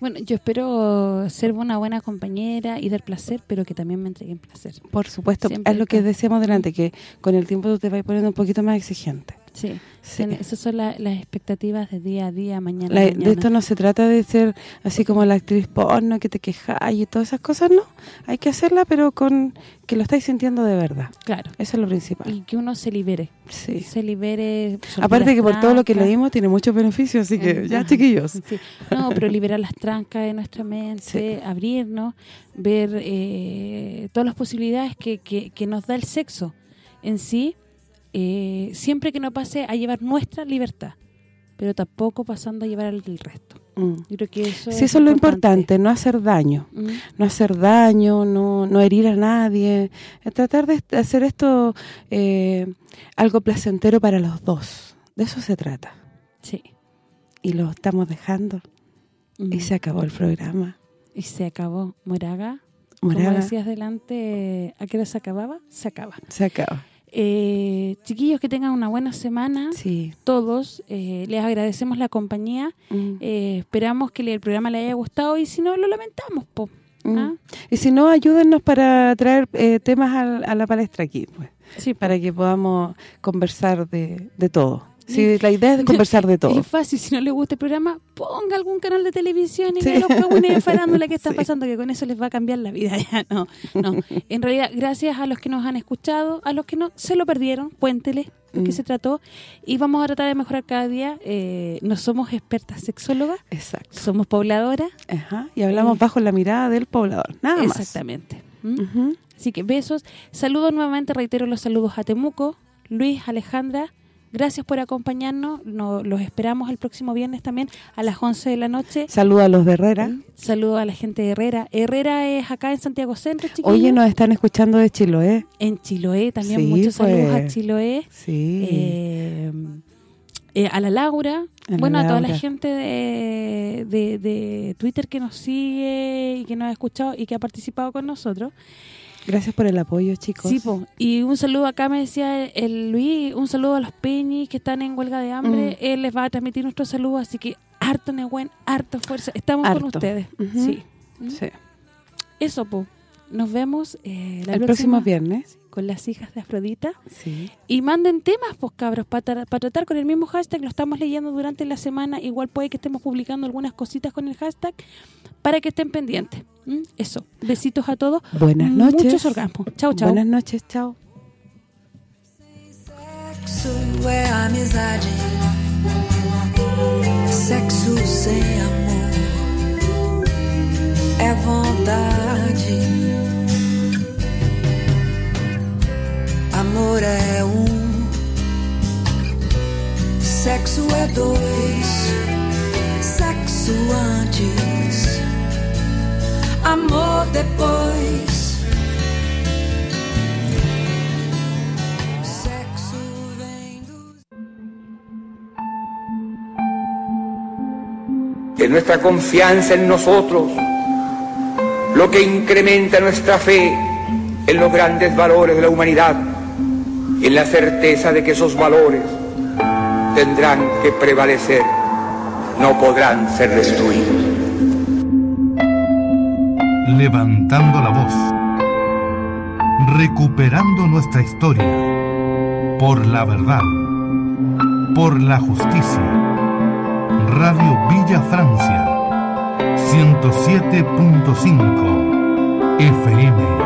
Bueno, yo espero ser una buena compañera y dar placer, pero que también me entreguen placer. Por supuesto, Siempre es lo que decíamos delante, que con el tiempo tú te vas poniendo un poquito más exigente. Sí, Sí. esas son la- las expectativas de día a día, mañana a La- mañana. de esto no se trata de ser así como la actriz porno, que te quejas y todas esas cosas, no. Hay que hacerla, pero con que lo estáis sintiendo de verdad. Claro. Eso es lo principal. Y que uno se libere. Sí. Se libere. Aparte que por todo lo que leímos tiene muchos beneficios, así que ya chiquillos. Sí. No, pero liberar las trancas de nuestra mente, abrirnos, ver eh, todas las posibilidades que, que, que nos da el sexo en sí, eh, siempre que no pase a llevar nuestra libertad, pero tampoco pasando a llevar al del resto. Mm. Yo creo que eso Sí, eso es lo importante, no hacer daño. Mm. No hacer daño, no, no herir a nadie. Tratar de hacer esto eh, algo placentero para los dos. De eso se trata. Sí. Y lo estamos dejando. Mm. Y se acabó el programa. Y se acabó. Moraga. Como Moraga. decías delante, ¿a qué hora se acababa? Se acaba. Se acaba. Eh, chiquillos, que tengan una buena semana. Sí. Todos, eh, les agradecemos la compañía. Mm. Eh, esperamos que el programa les haya gustado y si no, lo lamentamos, po. Mm. ¿Ah? Y si no, ayúdennos para traer eh, temas al- a, la palestra aquí, pues, Sí, para que podamos conversar de, de todo. Sí, la idea es conversar de todo. Es fácil, si no les gusta el programa, ponga algún canal de televisión y Sí. vea los cagüines de farándula que están Sí. pasando, que con eso les va a cambiar la vida. Ya, no, no. En realidad, gracias a los que nos han escuchado, a los que no se lo perdieron, cuénteles de qué Mm. se trató. Y vamos a tratar de mejorar cada día. Eh, no somos expertas sexólogas, Exacto. somos pobladoras. Ajá. Y hablamos Eh, bajo la mirada del poblador, nada más. Exactamente. ¿Mm? Ujú. Así que besos. Saludos nuevamente, reitero los saludos a Temuco, Luis, Alejandra. Gracias por acompañarnos. No, los esperamos el próximo viernes también a las 11 de la noche. Saludos a los de Herrera. Saludos a la gente de Herrera. Herrera es acá en Santiago Centro, chiquillos. Oye, nos están escuchando de Chiloé. En Chiloé también, Sí, muchos saludos a pues. Chiloé. Sí. Eh, eh, a la Laura. A la bueno, a toda la gente de, de, de Twitter que nos sigue y que nos ha escuchado y que ha participado con nosotros. Gracias por el apoyo, chicos. Sí, po. y un saludo acá me decía el Luis, un saludo a los Peñis que están en huelga de hambre. Mm. Él les va a transmitir nuestro saludo, así que harto Nehuen, harto fuerza. Estamos con ustedes. Sí. Sí. Eso, po. Nos vemos eh, la El próxima próximo viernes. con las hijas de Afrodita. Sí. Y manden temas, pues cabros, para tratar con el mismo hashtag. Lo estamos leyendo durante la semana. Igual puede que estemos publicando algunas cositas con el hashtag para que estén pendientes. ¿Mm? Eso. Besitos a todos. Buenas noches. Muchos orgasmos. Chau, chau. Buenas noches, chao. Sexo é amizade, sexo sem amor é vontade. Amor é um, sexo é sexo antes, amor depois. Sexo nuestra confianza en nosotros lo que incrementa nuestra fe en los grandes valores de la humanidad, en la certeza de que esos valores tendrán que prevalecer, no podrán ser destruidos. Levantando la voz. Recuperando nuestra historia. Por la verdad. Por la justicia. Radio Villa Francia. 107.5 FM.